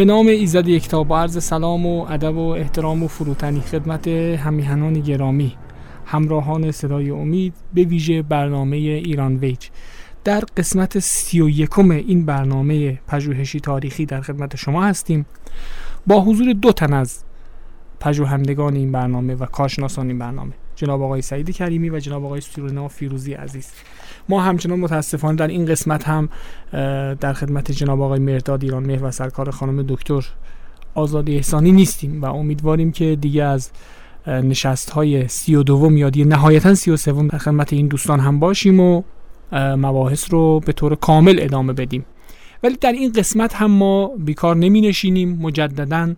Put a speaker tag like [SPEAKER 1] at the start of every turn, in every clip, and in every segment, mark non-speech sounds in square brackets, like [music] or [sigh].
[SPEAKER 1] به نام ایزد یکتا با عرض سلام و ادب و احترام و فروتنی. خدمت همیهنان گرامی همراهان صدای امید به ویژه برنامه ایران ویج. در قسمت سی و یکم این برنامه پژوهشی تاریخی در خدمت شما هستیم. با حضور دو تن از پژوهندگان این برنامه و کارشناسان این برنامه. جناب آقای سعید کریمی و جناب آقای سورینا فیروزی عزیز. ما همچنان متاسفانه در این قسمت هم در خدمت جناب آقای مرداد ایران مهر و سرکار خانم دکتر آزادی احسانی نیستیم و امیدواریم که دیگه از نشست های سی و دوم یا دیگه نهایتا سی و سوم در خدمت این دوستان هم باشیم و مباحث رو به طور کامل ادامه بدیم. ولی در این قسمت هم ما بیکار نمی نشینیم مجددا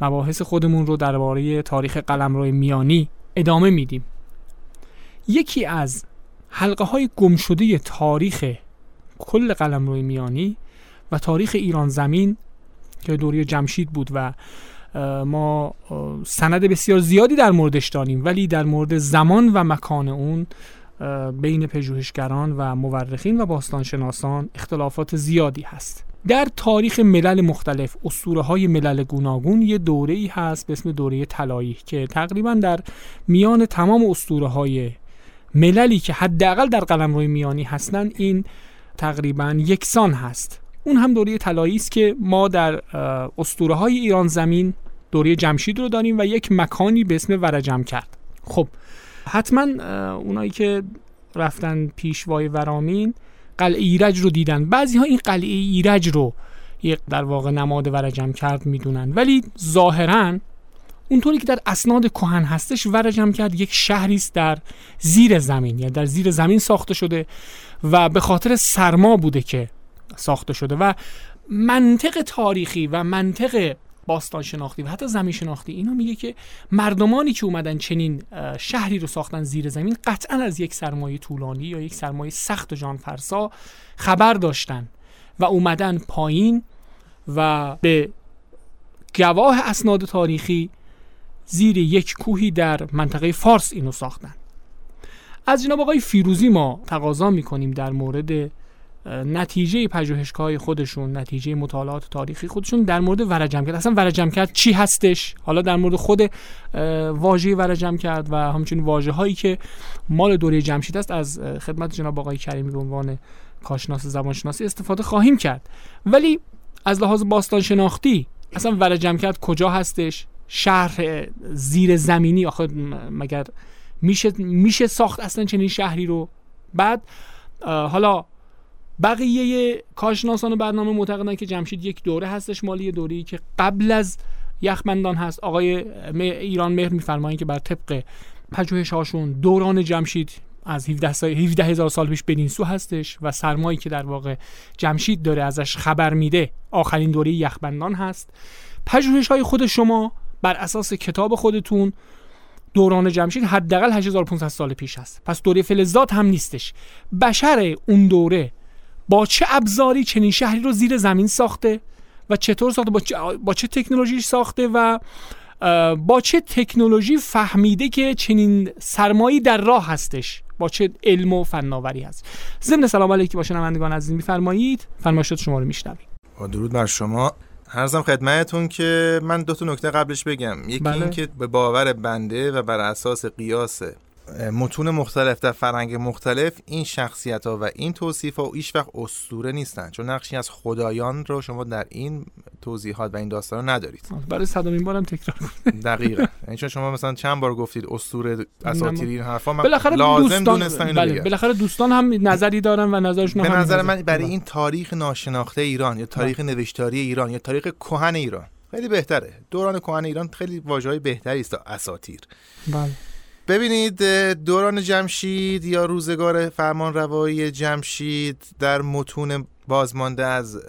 [SPEAKER 1] مباحث خودمون رو درباره تاریخ قلمرو میانی ادامه میدیم. یکی از حلقه های گمشده تاریخ کل قلمرو میانی و تاریخ ایران زمین که دوری جمشید بود و ما سند بسیار زیادی در موردش داریم ولی در مورد زمان و مکان اون بین پژوهشگران و مورخین و باستانشناسان اختلافات زیادی هست. در تاریخ ملل مختلف اسطوره های ملل گوناگون یه دوره ای هست به اسم دوره طلایی که تقریبا در میان تمام اسطوره های مللی که حداقل در قلمرو میانی هستند این تقریبا یکسان هست. اون هم دوره طلایی است که ما در اسطوره های ایران زمین دوره جمشید رو داریم و یک مکانی به اسم ورجم کرد. خب حتما اونایی که رفتن پیشوای ورامین قلعه ایرج رو دیدن. بعضی ها این قلعه ایرج رو یک در واقع نماد ورجم کرد می‌دونن. ولی ظاهرا اونطوری که در اسناد کهن هستش ورجم کرد یک شهری است در زیر زمین. یا در زیر زمین ساخته شده و به خاطر سرما بوده که ساخته شده. و منطق تاریخی و منطق باستان شناختی و حتی زمین شناختی. اینا میگه که مردمانی که اومدن چنین شهری رو ساختن زیر زمین قطعا از یک سرمایه طولانی یا یک سرمایه سخت و جانفرسا خبر داشتن و اومدن پایین و به گواه اسناد تاریخی زیر یک کوهی در منطقه فارس اینو ساختن. از جناب آقای فیروزی ما تقاضا می‌کنیم در مورد نتیجه پژوهشگاه خودشون نتیجه مطالعات تاریخی خودشون در مورد ورجم کرد اصلا ورجم کرد چی هستش؟ حالا در مورد خود واژه ورجم کرد و همچنین واژه هایی که مال دوره جمشید است از خدمت جناب آقای کریمی به عنوان کارشناس زبانشناسی استفاده خواهیم کرد. ولی از لحاظ باستان شناختی اصلا ورجم کرد کجا هستش؟ شهر زیر زمینی آخه مگر میشه میشه ساخت اصلا چنین شهری رو؟ بعد حالا بقیه کارشناسان برنامه معتقدن که جمشید یک دوره هستش مالی دوری که قبل از یخبندان هست. آقای ایران مهر میفرمایند که بر طبق پژوهش هاشون دوران جمشید از 17 سال 17 هزار سال پیش بدین سو هستش و سرمایی که در واقع جمشید داره ازش خبر میده آخرین دوره یخبندان هست. پژوهش های خود شما بر اساس کتاب خودتون دوران جمشید حداقل 8500 سال پیش هست. پس دوره فلزات هم نیستش. بشر اون دوره با چه ابزاری چنین شهری رو زیر زمین ساخته و چطور ساخته؟ با چه, با چه تکنولوژی ساخته و با چه تکنولوژی فهمیده که چنین سرمایی در راه هستش؟ با چه علم و فناوری هست؟ ضمن سلام علیکی با شنوندگان عزیز میفرمایید. فرمایشات شما رو میشنویم.
[SPEAKER 2] با درود بر شما. هرزم خدمتتون که من دو تا نکته قبلش بگم. یکی بله. این که به باور بنده و بر اساس قیاس متون مختلف در فرهنگ مختلف این شخصیت ها و این توصیف ها ایش وقت اسطوره نیستن. چون نقشی از خدایان رو شما در این توضیحات و این داستان رو ندارید.
[SPEAKER 1] برای صدامین بارم تکرار
[SPEAKER 2] دقیقا. [laughs] یعنی چون شما مثلا چند بار گفتید اسطوره اساطیر این حرفا من بالاخره لازم دوستان دونستم
[SPEAKER 1] بله. بالاخره دوستان هم نظری دارن و نظرشون
[SPEAKER 2] به نظر من برای این تاریخ ناشناخته ایران یا تاریخ بله. نوشتاری ایران یا تاریخ کهن ایران خیلی بهتره. دوران کهن ایران خیلی واژه‌های بهتری است اساطیر.
[SPEAKER 1] بله.
[SPEAKER 2] ببینید دوران جمشید یا روزگار فرمان روایی جمشید در متون بازمانده از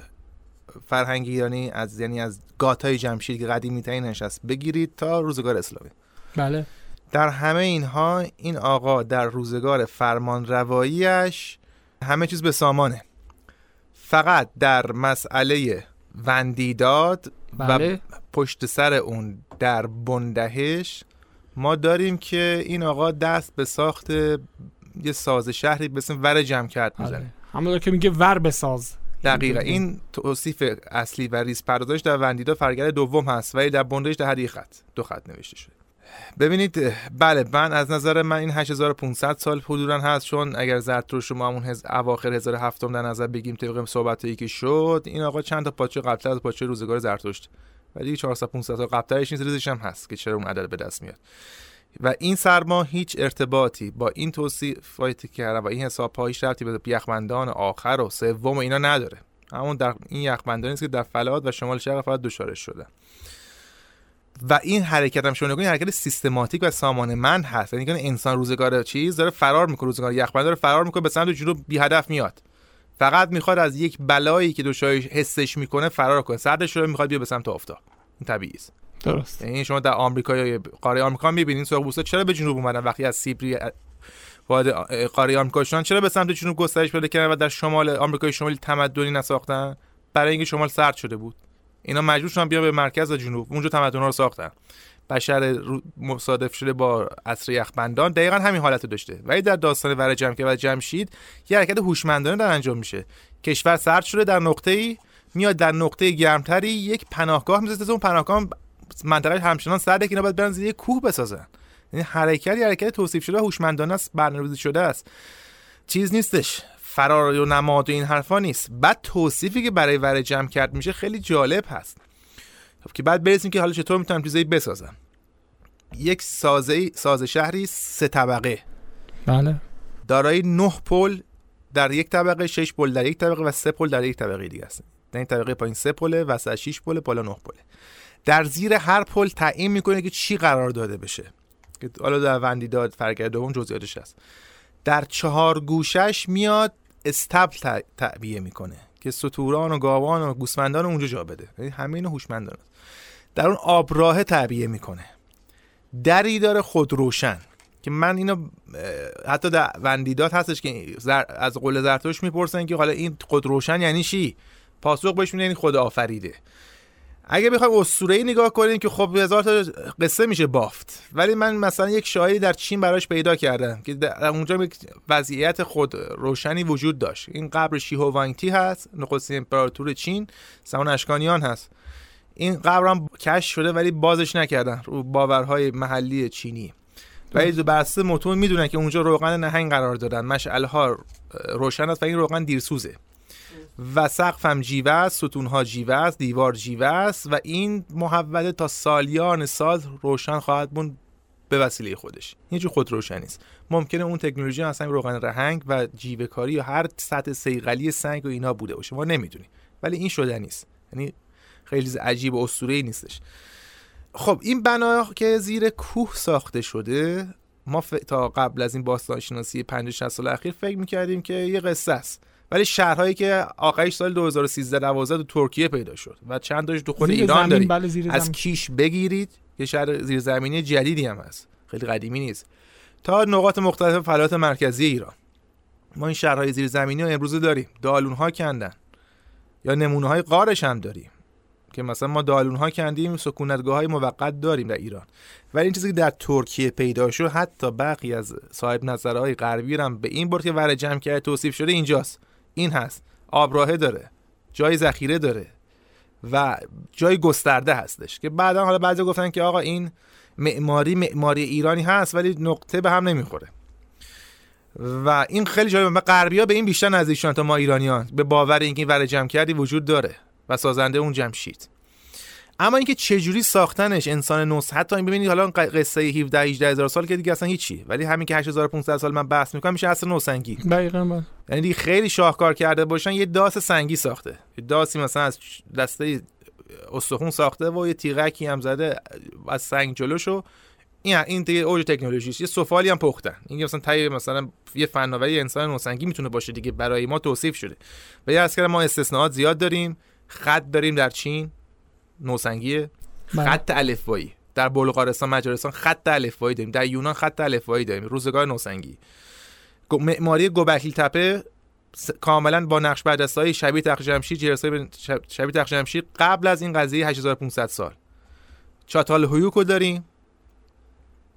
[SPEAKER 2] فرهنگ ایرانی از یعنی از گاتای جمشید که قدیمی ترین نشست. بگیرید تا روزگار اسلامی.
[SPEAKER 1] بله.
[SPEAKER 2] در همه اینها این آقا در روزگار فرمان رواییش همه چیز به سامانه. فقط در مسئله وندیداد بله. و پشت سر اون در بندهش ما داریم که این آقا دست به ساخت یه ساز شهری به اسم ور جمع کرد می‌زنه.
[SPEAKER 1] بله. همون که میگه ور بساز
[SPEAKER 2] دقیقا. این توصیف اصلی و ریز پردازش در وندیداد فرگر دوم هست ولی در بندهش در هر خط دو خط نوشته شده. ببینید بله من از نظر من این 8500 سال حدودا هست چون اگر زرتشت رو ما همون هز... اواخر 1007 در نظر بگیم طبق صحبتایی که شد این آقا چند تا پاچه قبلتر از پاچه روزگار زرتشت. ولی 400 500 سال قبلترش نیست ریزش هم هست که چرا اون عدد به دست میاد. و این سرما هیچ ارتباطی با این توصیفاتی که کردم و این حساب هایش رفتی به یخبندان آخر و سوم و اینا نداره. همون در این یخبندانی است که در فلات و شمال شرق فقط دچارش شده و این حرکت هم شما حرکت سیستماتیک و سامانمند هست. یعنی انسان روزگار چیز داره فرار می‌کنه روزگار یخبند داره فرار می‌کنه به سمت جنوب بی هدف میاد. فقط می‌خواد از یک بلایی که دوشای حسش می‌کنه فرار کنه. سردش رو می‌خواد بیا به سمت آفتاب. این طبیعی است.
[SPEAKER 1] درست.
[SPEAKER 2] یعنی شما در آمریکا یا قاره آمریکا می‌بینید سرخپوستا چرا به جنوب اومدن؟ وقتی از سیبری وارد قاره آمریکا شدن چرا به سمت جنوب گسترش پیدا کردن و در شمال آمریکای شمالی تمدنی نساختن؟ برای اینکه شمال سرد شده بود. اینا مجبور شدن بیان به مرکز و جنوب. اونجا تمدن رو ساختن. بشر مصادف شده با عصر یخبندان دقیقا همین حالت داشته. ولی در داستان ور جمکه و جمشید یه حرکت هوشمندانه در انجام میشه. کشور سرد شده در نقطه ای میاد در نقطه گرمتری یک پناهگاه می‌سازه اون پناهگاه منطقه همچنان سرده که اینا باید برن یه کوه بسازن. یعنی حرکتی حرکت توصیف شده هوشمندانه است برنامه‌ریزی شده است. چیز نیستش. فرار و نماد و این حرفا نیست. بعد توصیفی که برای ور جمع کرد میشه خیلی جالب هست. خب که بعد برسیم که حالا چطور می‌تونم چیزایی بسازم. یک سازه ساز شهری سه طبقه.
[SPEAKER 1] بله.
[SPEAKER 2] دارای نه پل در یک طبقه شش پل در یک طبقه و سه پل در یک طبقه دیگه است. در این طبقه پایین سه پله وسط 6 پل بالا 9 پله. در زیر هر پل تعیین می‌کنه که چی قرار داده بشه. که حالا در وندیداد فرگرد دوم جزئیاتش هست. در چهار گوشش میاد استبل تعبیه می‌کنه که سطوران و گاوان و گوسفندان اونجا جا بده. یعنی همه اینو هوشمندان در اون آبراه تعبیه می‌کنه. دری داره خود روشن. که من اینو حتی در وندیدات هستش که از قول زرتوش می‌پرسن که حالا این خود روشن یعنی چی؟ پاسخ بهش یعنی خود آفریده. اگه بخوایم اسطوره‌ای نگاه کنیم که خب هزار تا قصه میشه بافت. ولی من مثلا یک شاعری در چین براش پیدا کردم که در اونجا یک وضعیت خود روشنی وجود داشت. این قبر شیهو وانگتی هست نخستین امپراتور چین زمان اشکانیان هست. این قبر هم کش شده ولی بازش نکردن. رو باورهای محلی چینی. ولی دو بسته متون می‌دونن که اونجا روغن نهنگ قرار دادن. مشعل ها روشن است و این روغن دیرسوزه. و سقف هم جیوه است ستون ها جیوه است دیوار جیوه است و این محوله تا سالیان سال روشن خواهد بود به وسیله خودش. هیچ خود روشن نیست ممکنه اون تکنولوژی اصلا روغن رهنگ و جیوه کاری یا هر سطح سیقلی سنگ و اینا بوده باشه. ما نمی‌دونیم. ولی این شده نیست یعنی خیلی عجیب و اسطوره‌ای نیستش. خب این بنا که زیر کوه ساخته شده ما تا قبل از این باستان شناسی 50 60 سال اخیر فکر می‌کردیم که یه قصه است. ولی شهرهایی که آخرش سال 2013 12 تو ترکیه پیدا شد و چند تاش تو خود ایران داریم. بله از کیش بگیرید یه شهر زیرزمینی جدیدی هم هست. خیلی قدیمی نیست. تا نقاط مختلف فلات مرکزی ایران. ما این شهرهای زیرزمینی رو امروز داریم. دالون ها کندن. یا نمونه های قارش هم داریم. که مثلا ما دالون ها کندیم سکونتگاه های موقت داریم در ایران. ولی این چیزی که در ترکیه پیدا شد حتی بقی از صاحب نظرهای غربی هم به این برد که ور جمع کرده توصیف شده اینجاست. این هست. آبراهه داره. جای ذخیره داره. و جای گسترده هستش. که بعدا حالا بعضی گفتن که آقا این معماری معماری ایرانی هست ولی نقطه به هم نمی‌خوره. و این خیلی جالبه. غربی ها به این بیشتر نزدیک تا ما ایرانیان. به باور اینکه این ور کردی وجود داره. و سازنده اون جمشید. اما اینکه چجوری ساختنش انسان نوس حتی این ببینید حالا قصه 17 18 هزار سال که دیگه اصلا هیچی ولی همین که 8500 سال من بحث می‌کنم میشه اصلا نوسنگی
[SPEAKER 1] دقیقاً
[SPEAKER 2] یعنی دیگه خیلی شاهکار کرده باشن یه داس سنگی ساخته. یه داسی مثلا از دسته استخون ساخته و یه تیغکی هم زده از سنگ جلوشو این این دیگه اوج تکنولوژی یه سفالی هم پختن. این مثلا تای مثلا یه فناوری انسان نوسنگی می‌تونه باشه دیگه برای ما توصیف شده. و یه ما استثناءات زیاد داریم. خط داریم در چین. نوسنگیه.
[SPEAKER 1] بله.
[SPEAKER 2] خط الفبایی. در بلغارستان مجارستان خط الفبایی داریم. در یونان خط الفبایی داریم. روزگار نوسنگی. معماری گوبکلی تپه س- کاملا با نقش های شبیه تخت جمشید جرسای شب- شبیه تخت جمشید قبل از این قضیه 8500 سال. چاتال هیوکو داریم.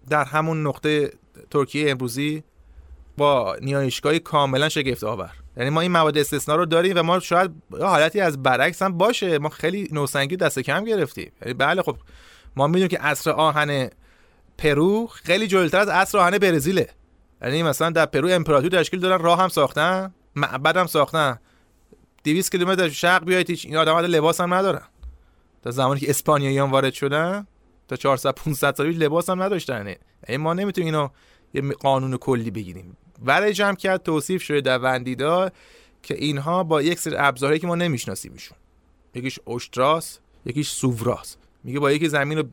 [SPEAKER 2] در همون نقطه ترکیه امروزی با نیایشگاهی کاملا شگفت آور یعنی ما این موارد استثنا رو داریم و ما شاید حالتی از برعکس هم باشه. ما خیلی نوسنگی دست کم گرفتیم. یعنی بله خب ما می‌دونیم که عصر آهن پرو خیلی جلوتر از عصر آهن برزیله. یعنی مثلا در پرو امپراتوری تشکیل دادن راه هم ساختن معبد هم ساختن. 200 کیلومتر شرق بیاید هیچ این آدم‌ها لباس هم ندارن. تا زمانی که اسپانیاییان وارد شدن تا 400 500 سال لباس هم نداشتن. یعنی ما نمی‌تونیم اینو یه قانون کلی بگیریم. برای جمع کرد توصیف شده در وندیدا که اینها با یک سری ابزارهایی که ما نمیشناسیمشون. یکیش اوشتراس یکیش سووراس. میگه با یکی زمین رو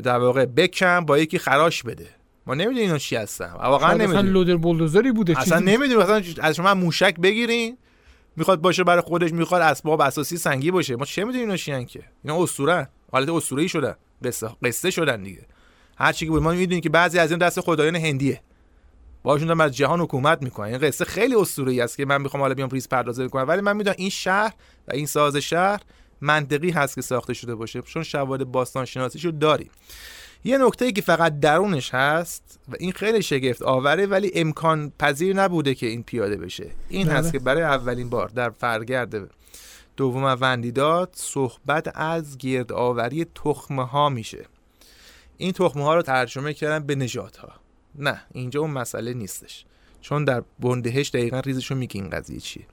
[SPEAKER 2] در واقع بکن با یکی خراش بده. ما نمی‌دونیم اینا چی هستن. واقعا
[SPEAKER 1] شاید اصلا
[SPEAKER 2] نمی‌دونیم.
[SPEAKER 1] لودر بولدوزری بوده
[SPEAKER 2] اصلا نمی‌دونیم. اصلا از شما موشک بگیرین. می‌خواد باشه برای خودش می‌خواد اسباب اساسی سنگی باشه. ما چه می‌دونیم اینا چیان که؟ اینا اسطوره حالت اسطوره‌ای شدن. قصه قصه شدن دیگه. هر چی که بود. ما می‌دونیم که بعضی از این دست خدایان هندیه. باشون دارن از جهان حکومت می‌کنن. این قصه خیلی اسطوره‌ای است که من می‌خوام حالا بیام ریز پردازی کنم ولی من می‌دونم این شهر و این ساز شهر منطقی هست که ساخته شده باشه چون شواهد باستان شناسیشو داریم. یه نکته ای که فقط درونش هست و این خیلی شگفت آوره ولی امکان پذیر نبوده که این پیاده بشه. این
[SPEAKER 1] بله.
[SPEAKER 2] هست که برای اولین بار در فرگرد دوم وندیداد صحبت از گردآوری تخمه ها میشه. این تخمه ها رو ترجمه کردن به نجات ها نه اینجا اون مسئله نیستش. چون در بندهش دقیقا ریزشو میگه این قضیه چیه.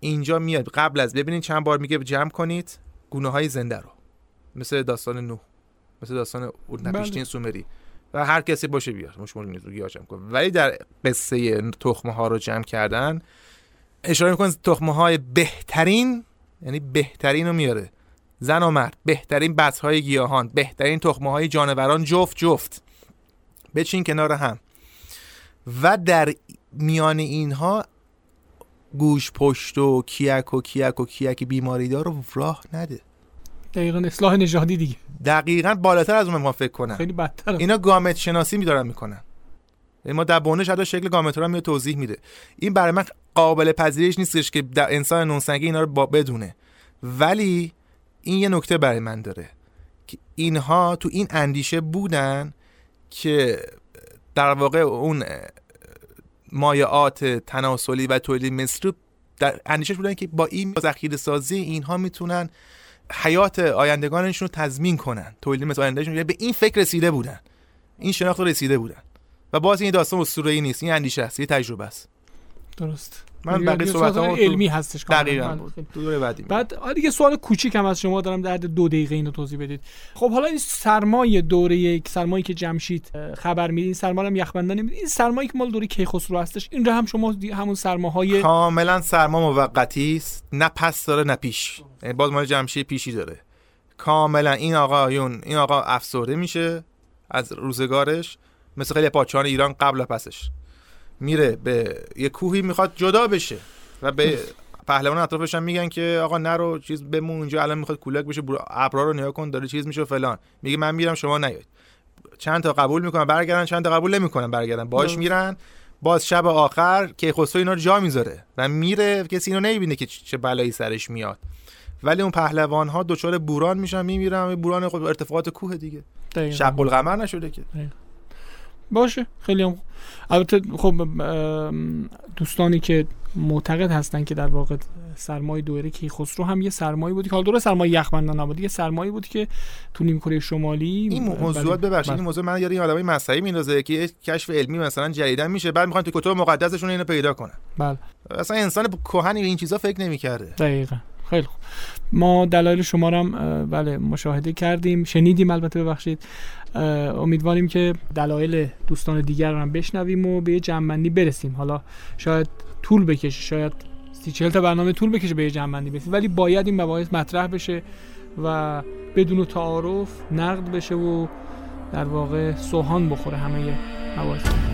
[SPEAKER 2] اینجا میاد قبل از ببینید چند بار میگه جمع کنید گونه های زنده رو. مثل داستان نوح مثل داستان اورنپیشتین
[SPEAKER 1] بله.
[SPEAKER 2] سومری. و هر کسی باشه بیاد. مشمول نیست گیاه جمع کن ولی در قصه تخمه ها رو جمع کردن اشاره می‌کنه تخمه های بهترین یعنی بهترین رو میاره. زن و مرد بهترین بذرهای گیاهان بهترین تخمه های جانوران جفت جفت. بچین کنار هم. و در میان اینها گوش پشت و کیک و کیک و کیک بیماری دار رو راه نده.
[SPEAKER 1] دقیقا اصلاح نژادی دیگه.
[SPEAKER 2] دقیقا بالاتر از اون ما فکر کنن.
[SPEAKER 1] خیلی بدتر
[SPEAKER 2] اینا گامت شناسی میدارن می‌کنن یعنی ما در بونش حتی شکل گامت رو هم توضیح میده. این برای من قابل پذیرش نیستش که در انسان نونسنگی اینا رو با بدونه. ولی این یه نکته برای من داره که اینها تو این اندیشه بودن که در واقع اون مایعات تناسلی و تولید مصری در اندیشه بودن که با این ذخیره سازی اینها می‌تونن حیات آیندگانشون رو تضمین کنن. تولید مثل آیندهشون به این فکر رسیده بودن. این شناخت رسیده بودن. و باز این داستان اسطوره‌ای نیست. این اندیشه است. یه تجربه است.
[SPEAKER 1] درست.
[SPEAKER 2] من
[SPEAKER 1] یه-
[SPEAKER 2] بقیه
[SPEAKER 1] یه
[SPEAKER 2] صحبت
[SPEAKER 1] علمی هستش کاملا.
[SPEAKER 2] دقیقاً. دو دور بعدی
[SPEAKER 1] بعد آره دیگه سوال کوچیک هم از شما دارم در حد دو دقیقه اینو توضیح بدید. خب حالا این سرمایه دوره یک سرمایه که جمشید خبر میدین این سرمایه هم یخبندان نمیدین این سرمایه که مال دوره کیخسرو هستش این رو هم شما همون سرماهای
[SPEAKER 2] کاملا سرما موقتی است. نه پس داره نه پیش. یعنی باز مال جمشید پیشی داره. کاملا این آقایون این آقا افسرده میشه از روزگارش. مثل خیلی پادشاهان ایران قبل و پسش. میره به یه کوهی می‌خواد جدا بشه و به پهلوان اطرافش هم میگن که آقا نرو چیز بمون اونجا الان می‌خواد کولک بشه ابرا رو نگاه کن داره چیز میشه و فلان میگه من میرم شما نیاید چند تا قبول می‌کنن برگردن چند تا قبول نمی‌کنن برگردن باش. میرن باز شب آخر کیخسرو اینا رو جا می‌ذاره و میره کسی اینو نمی‌بینه که چه بلایی سرش میاد ولی اون پهلوان ها دچار بوران میشن میمیرن بوران خود ارتفاعات کوه دیگه. شق القمر نشده که
[SPEAKER 1] باشه خیلی هم خوب. البته خب دوستانی که معتقد هستن که در واقع سرمایه دوره کیخسرو هم یه سرمایه بودی که حالا دوره سرمایه یخبندان نبود یه سرمایه بود که تو نیمکره شمالی
[SPEAKER 2] این موضوعات. ببخشید. این موضوع من یاد این آدمای مذهبی میندازه که یه کشف علمی مثلا جدیدن میشه بعد می‌خوان تو کتب مقدسشون اینو پیدا کنن.
[SPEAKER 1] بله.
[SPEAKER 2] اصلا انسان کهنی به این چیزا فکر نمی‌کرده.
[SPEAKER 1] دقیقا. خیلی خوب. ما دلایل شما رو هم بله مشاهده کردیم شنیدیم البته ببخشید. امیدواریم که دلایل دوستان دیگر رو هم بشنویم و به یه جنبندی برسیم. حالا شاید طول بکشه شاید سی چهل تا برنامه طول بکشه به یه جنبندی برسیم. ولی باید این مباحث مطرح بشه و بدون تعارف نقد بشه و در واقع سوهان بخوره همه مباحث.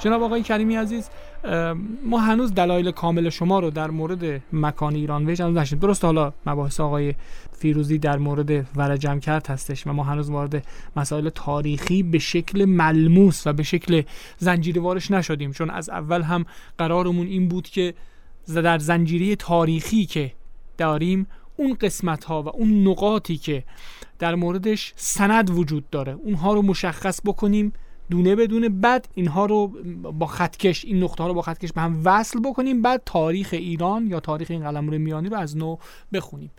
[SPEAKER 1] جناب آقای کریمی عزیز ما هنوز دلایل کامل شما رو در مورد مکان ایران ویج هنوز نشید درست حالا مباحث آقای فیروزی در مورد ورجم کرد هستش و ما هنوز وارد مسائل تاریخی به شکل ملموس و به شکل زنجیروارش نشدیم. چون از اول هم قرارمون این بود که در زنجیره تاریخی که داریم اون قسمت ها و اون نقاطی که در موردش سند وجود داره اونها رو مشخص بکنیم. دونه بدونه بعد اینها رو با خطکش این نقطه ها رو با خطکش به هم وصل بکنیم بعد تاریخ ایران یا تاریخ این قلمرو میانی رو از نو بخونیم.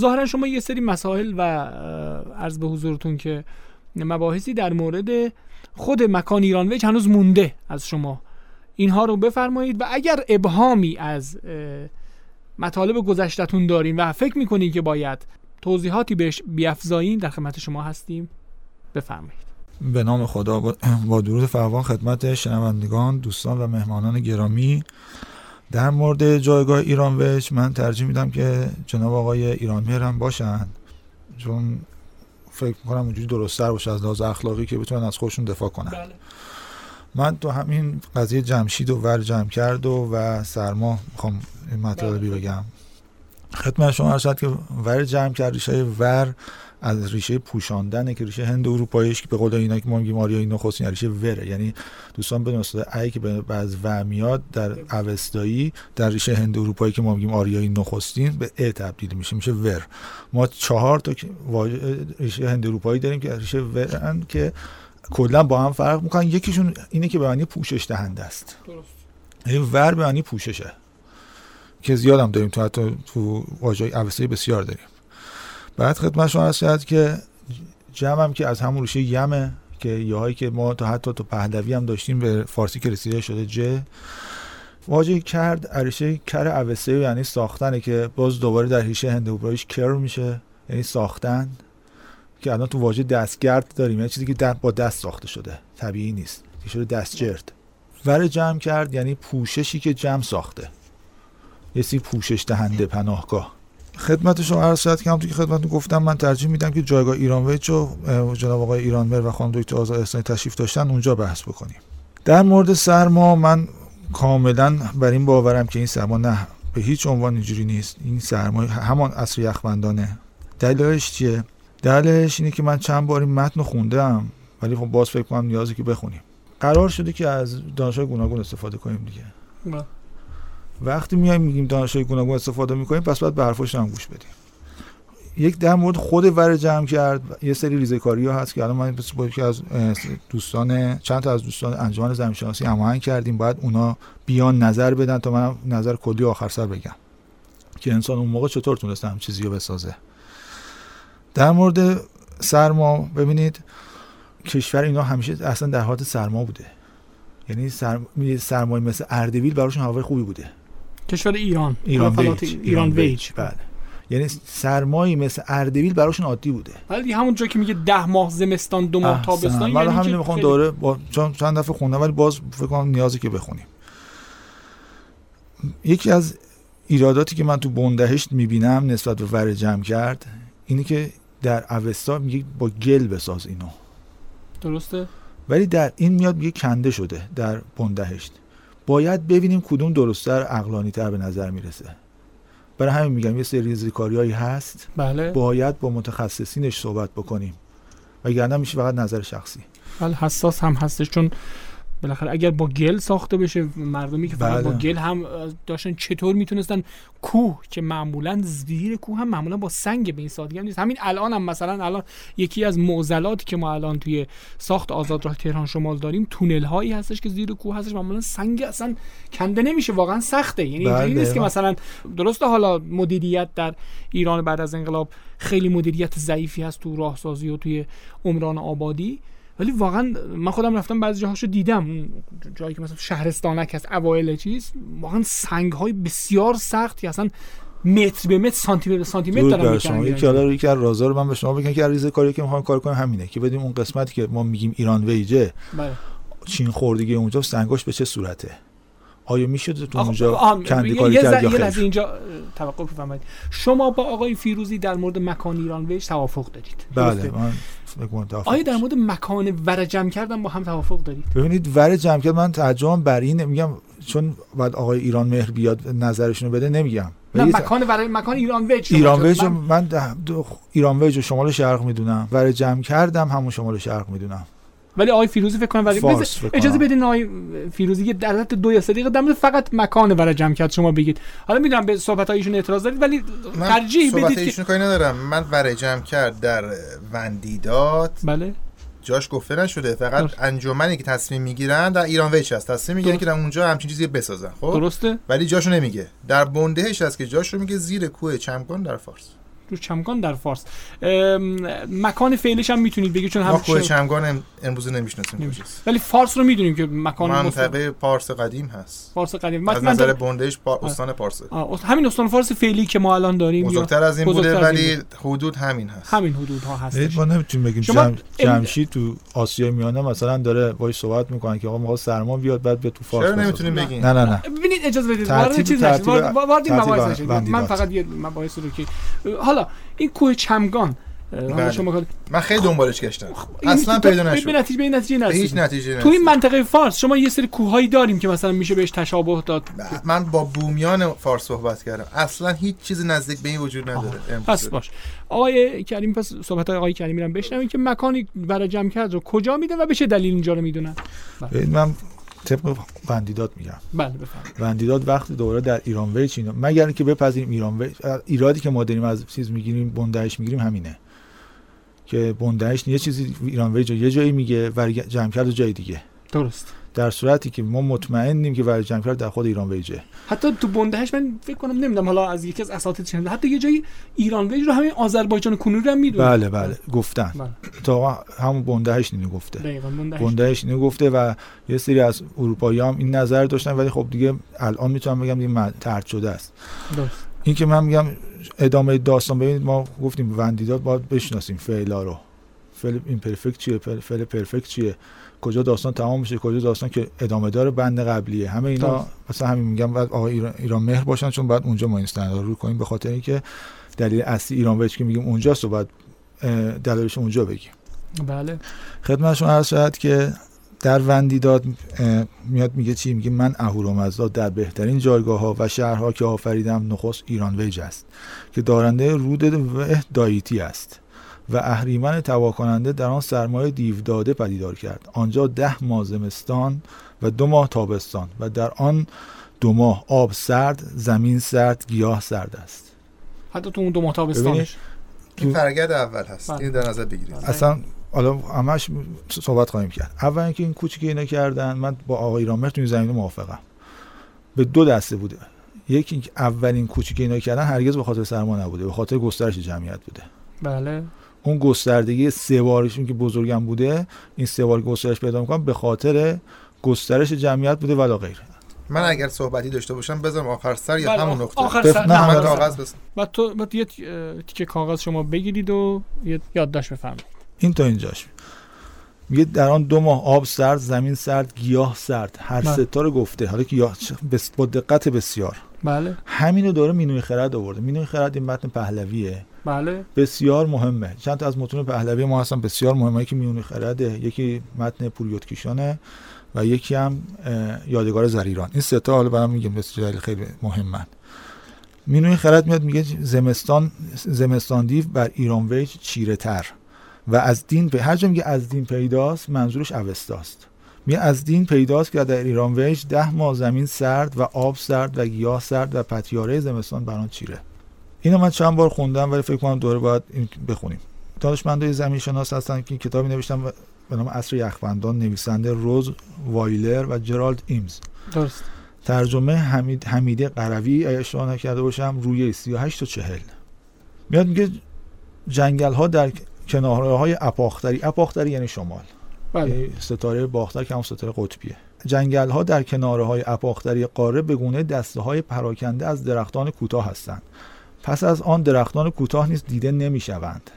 [SPEAKER 1] ظاهرا شما یه سری مسائل و عرض به حضورتون که مباحثی در مورد خود مکان ایران ویج هنوز مونده از شما. اینها رو بفرمایید و اگر ابهامی از مطالب گذشتتون داریم و فکر می‌کنید که باید توضیحاتی بهش بیافزاییم در خدمت شما هستیم. بفرمایید.
[SPEAKER 3] به نام خدا [clears throat] با درود فراوان خدمت شنوندگان دوستان و مهمانان گرامی در مورد جایگاه ایران وش من ترجیح میدم که جناب آقای ایران هم باشن چون فکر می‌کنم اونجوری درستتر باشه از لحاظ اخلاقی که بتونن از خودشون دفاع کنن بله. من تو همین قضیه جمشید و ور جمع کرد و, و سرما می‌خوام این مطالبی بله. بگم خدمت شما ارشد که ور جمع کرد ریشه ور از ریشه پوشاندنه که ریشه هند اروپاییش که به قول اینا که ما میگیم آریایی نخستین ریشه وره. یعنی دوستان به نسبت ای که به از و میاد در اوستایی در ریشه هند اروپایی که ما میگیم آریایی نخستین به ا تبدیل میشه میشه ور. ما چهار تا ریشه هند اروپایی داریم که ریشه ورن که کلا با هم فرق می‌کنن. یکیشون اینه که به معنی پوشش دهنده است. درست. این ور به معنی پوششه. که زیاد داریم تو حتی تو واژه اوستایی بسیار داریم. بعد خدمت شما هست که جمع که از همون ریشه یمه که یاهایی که ما تا حتی تو پهلوی هم داشتیم به فارسی که رسیده شده ج. واژه کرد ریشه کر اوسه یعنی ساختنه که باز دوباره در ریشه هندوبرایش کر میشه یعنی ساختن که الان تو واژه دستگرد داریم یعنی چیزی که در با دست ساخته شده طبیعی نیست که شده دستجرد. ور جمع کرد یعنی پوششی که جمع ساخته. یه سی پوشش دهنده پناهگاه. خدمت شما عرض شد که همونطور که خدمتتون گفتم من ترجیح میدم که جایگاه ایران و جناب آقای ایرانمر و خانم دکتر آزاد احسانی تشریف داشتن اونجا بحث بکنیم. در مورد سرما من کاملا بر این باورم که این سرما نه به هیچ عنوان اینجوری نیست. این سرما همان اصر یخبندانه. دلیلش چیه؟ دلیلش اینه که من چند باری متن خوندم ولی خب باز فکر کنم نیازی که بخونیم. قرار شده که از دانشگاه گوناگون استفاده کنیم دیگه. بله. وقتی میایم میگیم دانشجوی گوناگون استفاده می‌کنیم پس باید به حرفاش هم گوش بدیم. یک در مورد خود ور جمع کرد یه سری ریزکاری ها هست که الان من با که از دوستان چند تا از دوستان انجمن زمین شناسی هماهنگ کردیم باید اونا بیان نظر بدن تا من نظر کلی آخر سر بگم. که انسان اون موقع چطور تونسته هم چیزی رو بسازه. در مورد سرما ببینید کشور اینا همیشه اصلا در حالت سرما بوده. یعنی سرمایه مثل اردبیل براشون هوای خوبی بوده.
[SPEAKER 1] کشور ایران
[SPEAKER 3] ایران ویج.
[SPEAKER 1] ایران ویج
[SPEAKER 3] بله. یعنی سرمایی مثل اردبیل براشون عادی بوده.
[SPEAKER 1] ولی همون جا که میگه ده ماه زمستان دو ماه تابستان
[SPEAKER 3] یعنی همین می‌خوام دوره با چون چند دفعه خوندم ولی باز فکر کنم نیازی که بخونیم. یکی از ایراداتی که من تو بندهشت می‌بینم نسبت به ور جمع کرد اینی که در اوستا میگه با گل بساز اینو.
[SPEAKER 1] درسته؟
[SPEAKER 3] ولی در این میاد میگه کنده شده در بندهشت. باید ببینیم کدوم درستتر عقلانی تر به نظر می‌رسه. برای همین میگم یه سری ریزکاریایی هست.
[SPEAKER 1] بله.
[SPEAKER 3] باید با متخصصینش صحبت بکنیم. وگرنه میشه فقط نظر شخصی.
[SPEAKER 1] بله حساس هم هستش چون بالاخره اگر با گل ساخته بشه مردمی که فقط با بله. گل هم داشتن چطور می‌تونستن کوه که معمولا زیر کوه هم معمولا با سنگ به این سادگی هم نیست. همین الان هم مثلا الان یکی از معضلاتی که ما الان توی ساخت آزاد راه تهران شمال داریم تونل هایی هستش که زیر کوه هستش. معمولا سنگ اصلا کنده نمیشه واقعا سخته. یعنی اینجوری نیست که مثلا درسته حالا مدیریت در ایران بعد از انقلاب خیلی مدیریت ضعیفی هست تو راهسازی و توی عمران آبادی. ولی واقعا من خودم رفتم بعضی جاهاشو دیدم. جایی که مثلا شهرستانک هست اوایل چیز واقعا سنگ های بسیار سختی اصلا متر به متر سانتی به سانتی متر دارن
[SPEAKER 3] می‌کنن یکی حالا یکی از رازا رو من به شما بگم که ریزه کاری که می‌خوام کار کنم همینه که بدیم اون قسمتی که ما میگیم ایران ویجه. بله. چین خوردگی اونجا سنگاش به چه صورته؟ آیا میشه تو اونجا کندی کاری
[SPEAKER 1] کرد یا خیر؟ اینجا توقف بفرمایید. شما با آقای فیروزی در مورد مکان ایران ویج توافق دارید.
[SPEAKER 3] بله من
[SPEAKER 1] آیا در مورد مکان ور جمکرد با هم توافق دارید؟
[SPEAKER 3] ببینید ور جمکرد من تعجبم بر این میگم چون بعد آقای ایران مهر بیاد نظرشون رو بده نمیگم.
[SPEAKER 1] نه مکان برای مکان ایران ویج
[SPEAKER 3] ایران ویج من ایران ویج شمال شرق می‌دونم. ور جمکردم همون شمال شرق می‌دونم.
[SPEAKER 1] ولی آقای فیروزی فکر کنم ولی اجازه بدین آقای فیروزی یه در حد دو یا سه دقیقه در فقط مکان برای جمکرد شما بگید. حالا می‌دونم به صحبت هایشون اعتراض دارید ولی ترجیح بدید
[SPEAKER 2] که کاری ندارم. من برای جمع کرد در وندیدات
[SPEAKER 1] بله.
[SPEAKER 2] جاش گفته نشده. فقط انجمنی که تصمیم می‌گیرن در ایران ویچ هست. تصمیم می‌گیرن که در اونجا همچین چیزی بسازن. خب؟
[SPEAKER 1] درسته.
[SPEAKER 2] ولی جاشو نمیگه. در بندهش هست که جاشو میگه زیر کوه چمگان در فارس.
[SPEAKER 1] رو چمگان در فارس. مکان فعلش هم می‌تونید بگید چون
[SPEAKER 2] هم کوه چمگان امروز نمی‌شناسیم
[SPEAKER 1] ولی فارس رو می‌دونیم که مکان
[SPEAKER 2] منطقه پارس قدیم هست.
[SPEAKER 1] فارس قدیم.
[SPEAKER 2] از نظر بندهش پا... استان پارس
[SPEAKER 1] همین استان فارس فعلی که ما الان داریم
[SPEAKER 2] بزرگتر از این بوده ولی حدود همین هست.
[SPEAKER 1] همین حدود ها هست
[SPEAKER 3] ما نمی‌تونیم بگیم شما... جمشید تو آسیا میانه مثلا داره باهاش صحبت می‌کنه که آقا ما سرما بیاد بعد به تو فارس
[SPEAKER 2] چرا نمی‌تونیم بگیم؟
[SPEAKER 3] نه نه نه.
[SPEAKER 1] ببینید اجازه بدید. وارد چیز نشید. وارد مباحث من فقط یه مباحث رو که حالا این کوه چمگان
[SPEAKER 2] بله. شما من خیلی دنبالش گشتم. اصلا پیدا نشد.
[SPEAKER 1] به نتیجه به نتیجه نرسید
[SPEAKER 2] هیچ نتیجه
[SPEAKER 1] تو این منطقه فارس شما یه سری کوههایی داریم که مثلا میشه بهش تشابه داد.
[SPEAKER 2] من با بومیان فارس صحبت کردم. اصلا هیچ چیز نزدیک به این وجود نداره.
[SPEAKER 1] پس باش. آقای کریم پس صحبت آقای کریم میرم. بشنویم که مکانی برای جمع کرد رو کجا میده و به چه دلیل اینجا رو می‌دونن؟
[SPEAKER 3] من طبق وندیداد میگم.
[SPEAKER 1] بله
[SPEAKER 3] وندیداد وقتی دوره در ایران ویچ اینا مگر اینکه بپذیریم ایران ویچ ایرادی که ما داریم از چیز می‌گیریم بندهش می‌گیریم همینه. که بندهش یه چیزی ایران ویج یه جایی میگه و جمع کرد جای دیگه.
[SPEAKER 1] درست.
[SPEAKER 3] در صورتی که ما مطمئنیم که ورج جمع کرد در خود ایران ویجه.
[SPEAKER 1] حتی تو بندهش من فکر کنم نمی‌دونم. حالا از یکی از اساتید شنیدم. حتی یه جایی ایران ویج رو همین آذربایجان کنونی هم می‌دونه
[SPEAKER 3] بله بله. گفتن. بله. تا همون بندهش اینو گفته.
[SPEAKER 1] دقیقاً بندهش,
[SPEAKER 3] بندهش اینو گفته و یه سری از اروپایی هم این نظر داشتن. ولی خب دیگه الان می‌تونم بگم دیگه ترد شده است.
[SPEAKER 1] درست.
[SPEAKER 3] این که من میگم ادامه داستان ببینید ما گفتیم وندیداد باید بشناسیم فعلا رو. فعل این پرفکت چیه؟ فعل پرفکت چیه؟ کجا داستان تمام میشه؟ کجا داستان که ادامه داره بند قبلیه؟ همه اینا مثلا همین میگم بعد آقا ایران, ایران مهر باشن چون بعد اونجا ما این رو کنیم به خاطر اینکه دلیل اصلی ایران ویچ که میگیم اونجاست و بعد دلیلش اونجا بگیم.
[SPEAKER 1] بله.
[SPEAKER 3] خدمتشون عرض شد که در وندیداد میاد میگه چی؟ میگه من اهورامزدا در بهترین جایگاه ها و شهرها که آفریدم نخست ایران ویج است که دارنده رود و دایتی است. و اهریمن تواکننده در آن سرمایه دیوداده پدیدار کرد. آنجا ده ماه زمستان و دو ماه تابستان و در آن دو ماه آب سرد زمین سرد گیاه سرد است.
[SPEAKER 1] حتی تو اون دو ماه تابستانش؟
[SPEAKER 2] این فرگرد اول هست. بله. این در نظر بگیرید.
[SPEAKER 3] اصلا حالا همش صحبت خواهیم کرد. اول اینکه این کوچی که اینا کردن من با آقای رامر تو این زمینه موافقم. به دو دسته بوده. یکی اینکه اولین کوچی که اینا کردن هرگز به خاطر سرما نبوده به خاطر گسترش جمعیت بوده.
[SPEAKER 1] بله.
[SPEAKER 3] اون گستردگی سه بارشون که بزرگم بوده این سه بار گسترش پیدا می‌کنم به خاطر گسترش جمعیت بوده ولا غیر
[SPEAKER 2] من اگر صحبتی داشته باشم بذارم آخر سر یا
[SPEAKER 1] بله،
[SPEAKER 2] همون نقطه.
[SPEAKER 1] آخر سر.
[SPEAKER 2] نه کاغذ بس.
[SPEAKER 1] بعد تو بعد یه تیکه کاغذ شما بگیرید و یه یادداشت بفرمایید.
[SPEAKER 3] این تا اینجاش. میگه در آن دو ماه آب سرد زمین سرد گیاه سرد هر بله. ستا رو گفته. حالا که با دقت بسیار.
[SPEAKER 1] بله.
[SPEAKER 3] همینو داره مینوی خرد آورده. مینوی خرد این متن پهلویه.
[SPEAKER 1] بله.
[SPEAKER 3] بسیار مهمه. چند تا از متون پهلوی ما هستن بسیار مهمه. که میونی خرده یکی متن پوریوتکیشانه و یکی هم یادگار زریران. این سه تا حالا برام میگم بسیار خیلی مهمن. مینوی خرد میاد میگه زمستان زمستان دیو بر ایران ویج چیره تر و از دین به هر جا میگه از دین پیداست منظورش اوستاست. میگه از دین پیداست که در ایران ویج ده ماه زمین سرد و آب سرد و گیاه سرد و پتیاره زمستان بران چیره. اینو من چند بار خوندم ولی فکر کنم دوره باید این بخونیم. دانشمندای زمین شناس هستن که کتابی نوشتم به نام عصر یخبندان نویسنده روز وایلر و جرالد ایمز.
[SPEAKER 1] درست.
[SPEAKER 3] ترجمه حمید حمیده قروی اگه اشتباه نکرده باشم روی 38 تا 40 میاد میگه جنگل ها در کناره های اپاختری. اپاختری یعنی شمال.
[SPEAKER 1] بله.
[SPEAKER 3] ستاره باختر که هم ستاره قطبیه. جنگل ها در کناره های اپاختری قاره به گونه دسته های پراکنده از درختان کوتاه هستند. پس از آن درختان کوتاه نیز دیده نمی شوند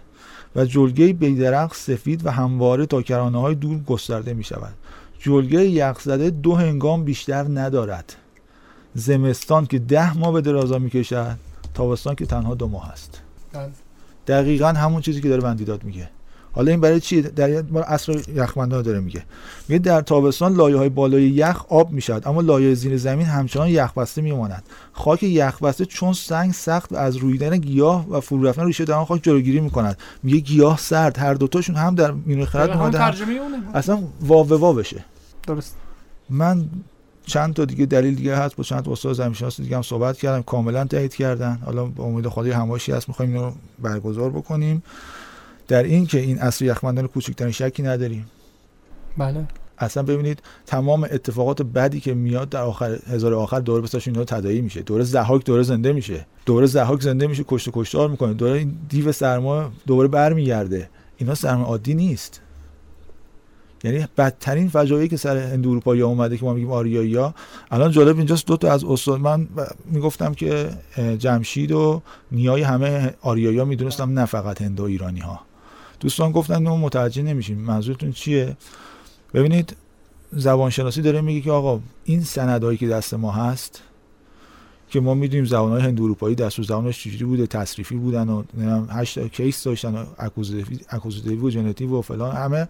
[SPEAKER 3] و جلگه بیدرخت سفید و همواره تا کرانه های دور گسترده می شود جلگه یخزده دو هنگام بیشتر ندارد. زمستان که ده ماه به درازا می‌کشد تابستان که تنها دو ماه است.
[SPEAKER 1] بله.
[SPEAKER 3] دقیقا همون چیزی که داره بندیداد میگه. حالا این برای چی؟ در اصر یخبندان داره میگه. میگه در تابستان لایه های بالای یخ آب می‌شد اما لایه زیر زمین همچنان یخبسته میماند. خاک یخبسته چون سنگ سخت و از رویدن گیاه و فرو رفتن ریشه در آن خاک جلوگیری می‌کند. میگه گیاه سرد هر دوتاشون هم در میون خرد
[SPEAKER 1] هم
[SPEAKER 3] اصلا واو وا بشه
[SPEAKER 1] درست.
[SPEAKER 3] من چند تا دیگه دلیل دیگه هست با چند تا استاد زمین شناسی دیگه هم صحبت کردم کاملا تایید کردن. حالا با امید خدای همایشی هست می‌خوایم اینو برگزار بکنیم. در این که این اصر یخبندان کوچکترین شکی نداریم.
[SPEAKER 1] بله.
[SPEAKER 3] اصلا ببینید تمام اتفاقات بدی که میاد در آخر هزار آخر دوره بساش اینا تداعی میشه. دوره زحاک دوره زنده میشه. دوره زحاک زنده میشه کشت کشتار می‌کنه. دوره این دیو سرما دوره برمیگرده. اینا سرما عادی نیست. یعنی بدترین فجایعی که سر هند اروپایی اومده که ما میگیم آریایی ها الان جالب اینجاست دو تا از استاد من می‌گفتم که جمشید و نیای همه آریایی ها می‌دونستم نه فقط هند و ایرانی ها. دوستان گفتن ما متوجه نمیشیم. منظورتون چیه؟ ببینید زبانشناسی داره میگه که آقا این سندهایی که دست ما هست که ما می‌دونیم زبانهای هند اروپایی دستور زبانش چجوری بوده تصریفی بودن و هشت case داشتن و accusative ی و genitive و فلان همه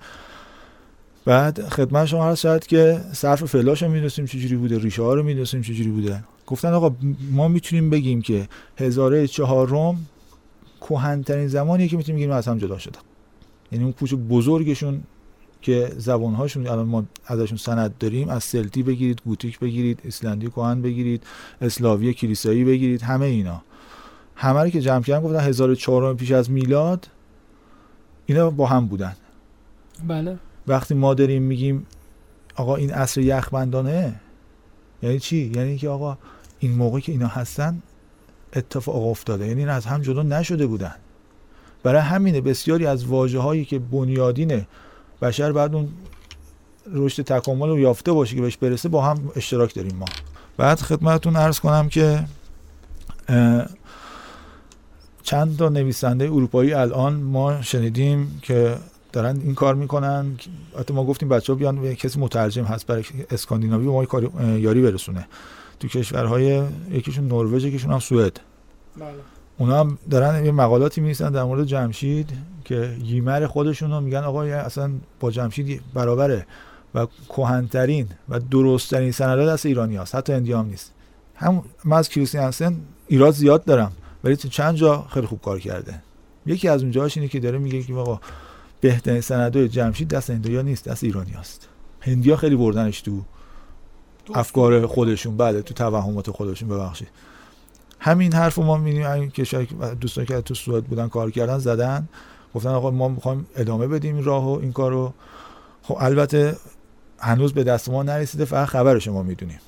[SPEAKER 3] بعد خدمت شما هست شاید که صرف فعلاش رو می‌دونستیم چجوری بوده ریشه ها رو می‌دونستیم چجوری بوده. گفتن آقا ما می‌تونیم بگیم که هزاره چهارم کهنترین زمانیه که می‌تونیم بگیم از هم جدا شده یعنی اون کوچه بزرگشون که زبانهاشون الان ما ازشون سند داریم از سلتی بگیرید گوتیک بگیرید ایسلندی کهن بگیرید اسلاوی کلیسایی بگیرید همه اینا. همه که جمع کردن گفتن 1004 پیش از میلاد اینا با هم بودن.
[SPEAKER 1] بله.
[SPEAKER 3] وقتی ما داریم میگیم آقا این عصر یخبندانه یعنی چی؟ یعنی که آقا این موقع که اینا هستن اتفاق افتاده. یعنی از هم جدا نشده بودن. برای همینه بسیاری از واجه هایی که بنیادین بشر بعد اون رشد تکامل رو یافته باشه که بهش برسه با هم اشتراک داریم ما. بعد خدمتتون عرض کنم که چند تا نویسنده اروپایی الان ما شنیدیم که دارن این کار می‌کنن. حتی ما گفتیم بچه ها بیان کسی مترجم هست برای اسکاندیناوی ما یاری برسونه. تو کشورهای یکیشون نروژ یکیشون هم سوئد.
[SPEAKER 1] بله.
[SPEAKER 3] اونا هم دارن یه مقالاتی می‌نویسن در مورد جمشید که ییمر خودشون رو میگن آقا اصلا با جمشید برابره و کهنترین و درستترین سندها دست ایرانی هست حتی اندیام نیست. هم من از هستن ایراد زیاد دارم ولی تو چند جا خیلی خوب کار کرده. یکی از اونجاش اینه که داره میگه که آقا بهترین سندهای جمشید دست هندیا نیست دست ایرانی هست. هندیا خیلی بردنش تو افکار خودشون. بله تو توهمات خودشون ببخشید. همین حرف ما می‌بینیم. این کشور دوستان که تو سوئد بودن کار کردن زدن. گفتن آقا ما می‌خوایم ادامه بدیم این راهو این کارو. خب البته هنوز به دست ما نرسیده. فقط خبرش ما می‌دونیم.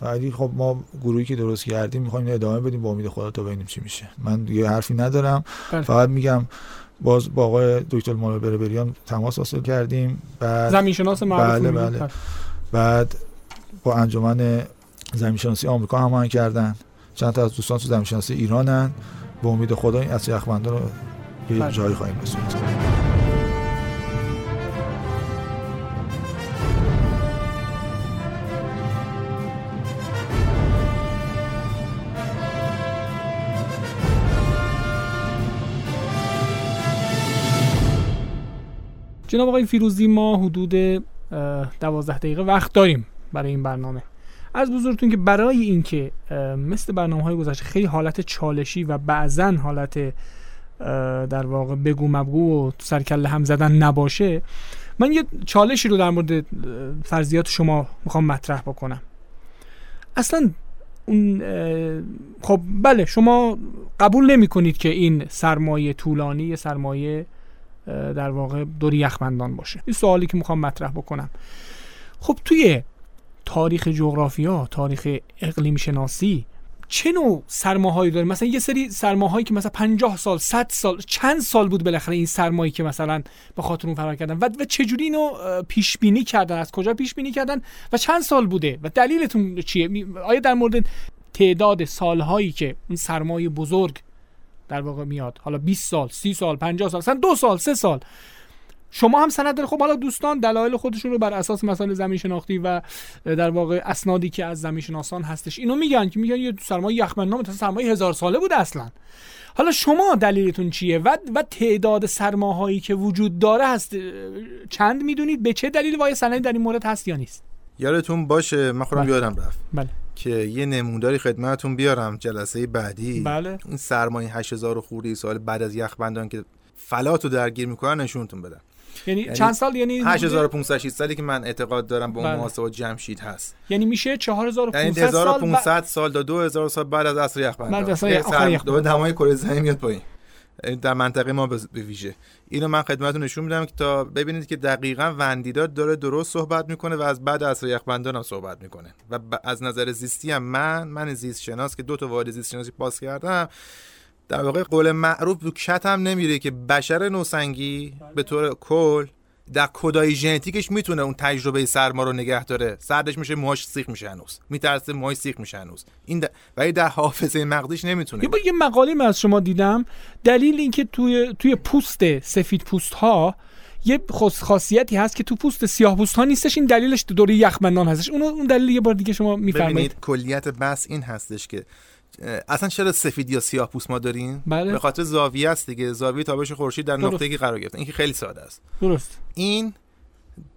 [SPEAKER 3] فقط خب ما گروهی که درست کردیم می‌خوایم ادامه بدیم. با امید خدا تا ببینیم چی میشه. من دیگه حرفی ندارم.
[SPEAKER 1] بله.
[SPEAKER 3] فقط میگم باز با آقای دکتر مالا بربریان تماس حاصل کردیم. بعد
[SPEAKER 1] زمین شناس
[SPEAKER 3] بله بله. بعد با انجمن زمین شناسی آمریکا هماهنگ کردن. چند تا از دوستان تو زمین شناسی ایرانن. به امید خدا این از یخبندان رو یه بله. جایی خواهیم رسوند.
[SPEAKER 1] جناب آقای فیروزی ما حدود دوازده دقیقه وقت داریم برای این برنامه. از بزرگتون که برای اینکه مثل برنامه های گذشته خیلی حالت چالشی و بعضا حالت در واقع بگو مبگو و سرکله هم زدن نباشه من یه چالشی رو در مورد فرضیات شما می‌خوام مطرح بکنم. اصلا اون خب بله شما قبول نمی کنید که این سرمایه طولانی سرمایه در واقع دوری یخبندان باشه. این سوالی که می‌خوام مطرح بکنم. خب توی تاریخ جغرافیا تاریخ اقلیم شناسی چه نوع سرماهایی داره مثلا یه سری سرماهایی که مثلا 50 سال 100 سال چند سال بود بالاخره این سرمایی که مثلا به خاطر اون فرار کردن؟ و, و چجوری اینو پیش بینی کردن؟ از کجا پیش بینی کردن؟ و چند سال بوده؟ و دلیلتون چیه؟ آیا در مورد تعداد سالهایی که اون سرمایه بزرگ در واقع میاد. حالا 20 سال 30 سال 50 سال مثلا دو سال سه سال. شما هم سند داره. خب حالا دوستان دلایل خودشون رو بر اساس مسائل زمین شناختی و در واقع اسنادی که از زمین شناسان هستش اینو میگن که میگن یه سرمایه یخبندان مثلا سرمایه هزار ساله بوده اصلا. حالا شما دلیلتون چیه؟ و و تعداد سرماهایی که وجود داره هست چند می‌دونید؟ به چه دلیل وای سندی در این مورد هست یا نیست؟
[SPEAKER 2] یادتون باشه من خودم
[SPEAKER 1] بله.
[SPEAKER 2] یادم رفت.
[SPEAKER 1] بله.
[SPEAKER 2] که یه نموداری خدمتتون بیارم جلسه بعدی.
[SPEAKER 1] بله.
[SPEAKER 2] این سرمایه 8000 خوردی سال بعد از یخبندان که فلات رو درگیر می‌کنن نشونتون بدم
[SPEAKER 1] یعنی,
[SPEAKER 2] یعنی
[SPEAKER 1] چند سال؟ یعنی
[SPEAKER 2] 8500 سالی که من اعتقاد دارم به اون
[SPEAKER 1] بله.
[SPEAKER 2] محاسبات جمشید هست.
[SPEAKER 1] یعنی میشه 4500
[SPEAKER 2] یعنی
[SPEAKER 1] سال
[SPEAKER 2] 1500 سال تا 2000 سال بعد از عصر یخبندان.
[SPEAKER 1] بعد از
[SPEAKER 2] سر-
[SPEAKER 1] یخبندان.
[SPEAKER 2] دمای کره زمین میاد پایین. در منطقه ما به ویژه. اینو من خدمتتون نشون میدم که تا ببینید که دقیقا وندیداد داره درست صحبت می‌کنه و از بعد عصر یخبندان هم صحبت می‌کنه. و از نظر زیستی هم من من زیست شناس که دو تا واحد زیست شناسی پاس کردم در واقع قول معروف رو کت هم نمیره که بشر نوسنگی به طور کل در کدای ژنتیکش می‌تونه اون تجربه سرما رو نگه داره. سردش میشه موهاش سیخ میشه هنوز. میترسه موهاش سیخ میشه هنوز. این د... ولی در حافظه مغزیش نمی‌تونه.
[SPEAKER 1] یه مقاله من از شما دیدم. دلیل اینکه توی توی پوست سفید پوست ها یه خاص خاصیتی هست که تو پوست سیاه پوست ها نیستش. این دلیلش دوره یخبندان هستش. اون اون دلیل یه بار دیگه شما میفرمایید.
[SPEAKER 2] کلیت بحث این هستش که اصلا چرا سفید یا سیاه پوست ما داریم؟
[SPEAKER 1] بله.
[SPEAKER 2] به خاطر زاویه است دیگه. زاویه تابش خورشید در. نقطه‌ای که قرار گرفته. این که خیلی ساده است.
[SPEAKER 1] درست.
[SPEAKER 2] این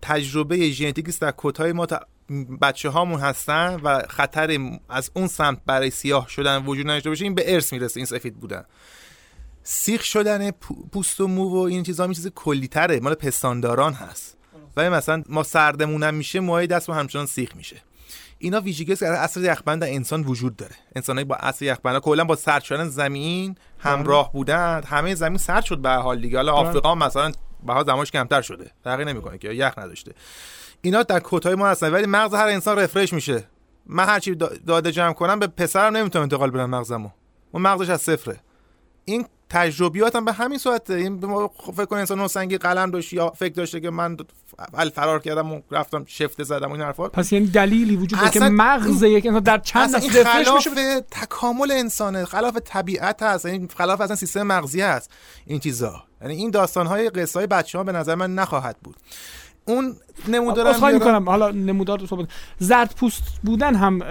[SPEAKER 2] تجربه ژنتیکی است در کدهای ما بچه هامون هستن و خطر از اون سمت برای سیاه شدن وجود نداشته باشه این به ارث می‌رسه این سفید بودن. سیخ شدن پو- پوست و مو و این چیزا این چیز کلیتره مال پستانداران هست. ولی مثلا ما سردمونم میشه موهای دست ما همچنان سیخ میشه. اینا ویژگی است که عصر یخبند در انسان وجود داره. انسانایی با عصر یخبند کلا با سرد شدن زمین همراه بودن همه زمین سرد شد به حال دیگه. حالا. آفریقا هم مثلا بها دماش کمتر شده. تغییر نمی‌کنه که یخ نداشته. اینا در کتای ما هستن ولی مغز هر انسان رفرش میشه. من هرچی دا- داده جمع کنم به پسرم نمی‌تونم انتقال بدم مغزمو. اون مغزش از صفره. این تجربیات هم به همین صورته. این به ما فکر کن انسان نوسنگی قلم داشت یا فکر داشته که من ال فرار کردم و رفتم شفته زدم و این حرفا.
[SPEAKER 1] پس یعنی دلیلی وجود داره که مغز یک انسان در چند
[SPEAKER 2] اصلا
[SPEAKER 1] نسل
[SPEAKER 2] این خلاف
[SPEAKER 1] میشه؟
[SPEAKER 2] تکامل انسانه خلاف طبیعت هست. این خلاف اصلا سیستم مغزی هست. این چیزا. یعنی این داستان های قصه های بچه ها به نظر من نخواهد بود. اون
[SPEAKER 1] اصخایی
[SPEAKER 2] بیارم.
[SPEAKER 1] می‌کنم حالا نمودار صحبت. زرد پوست بودن هم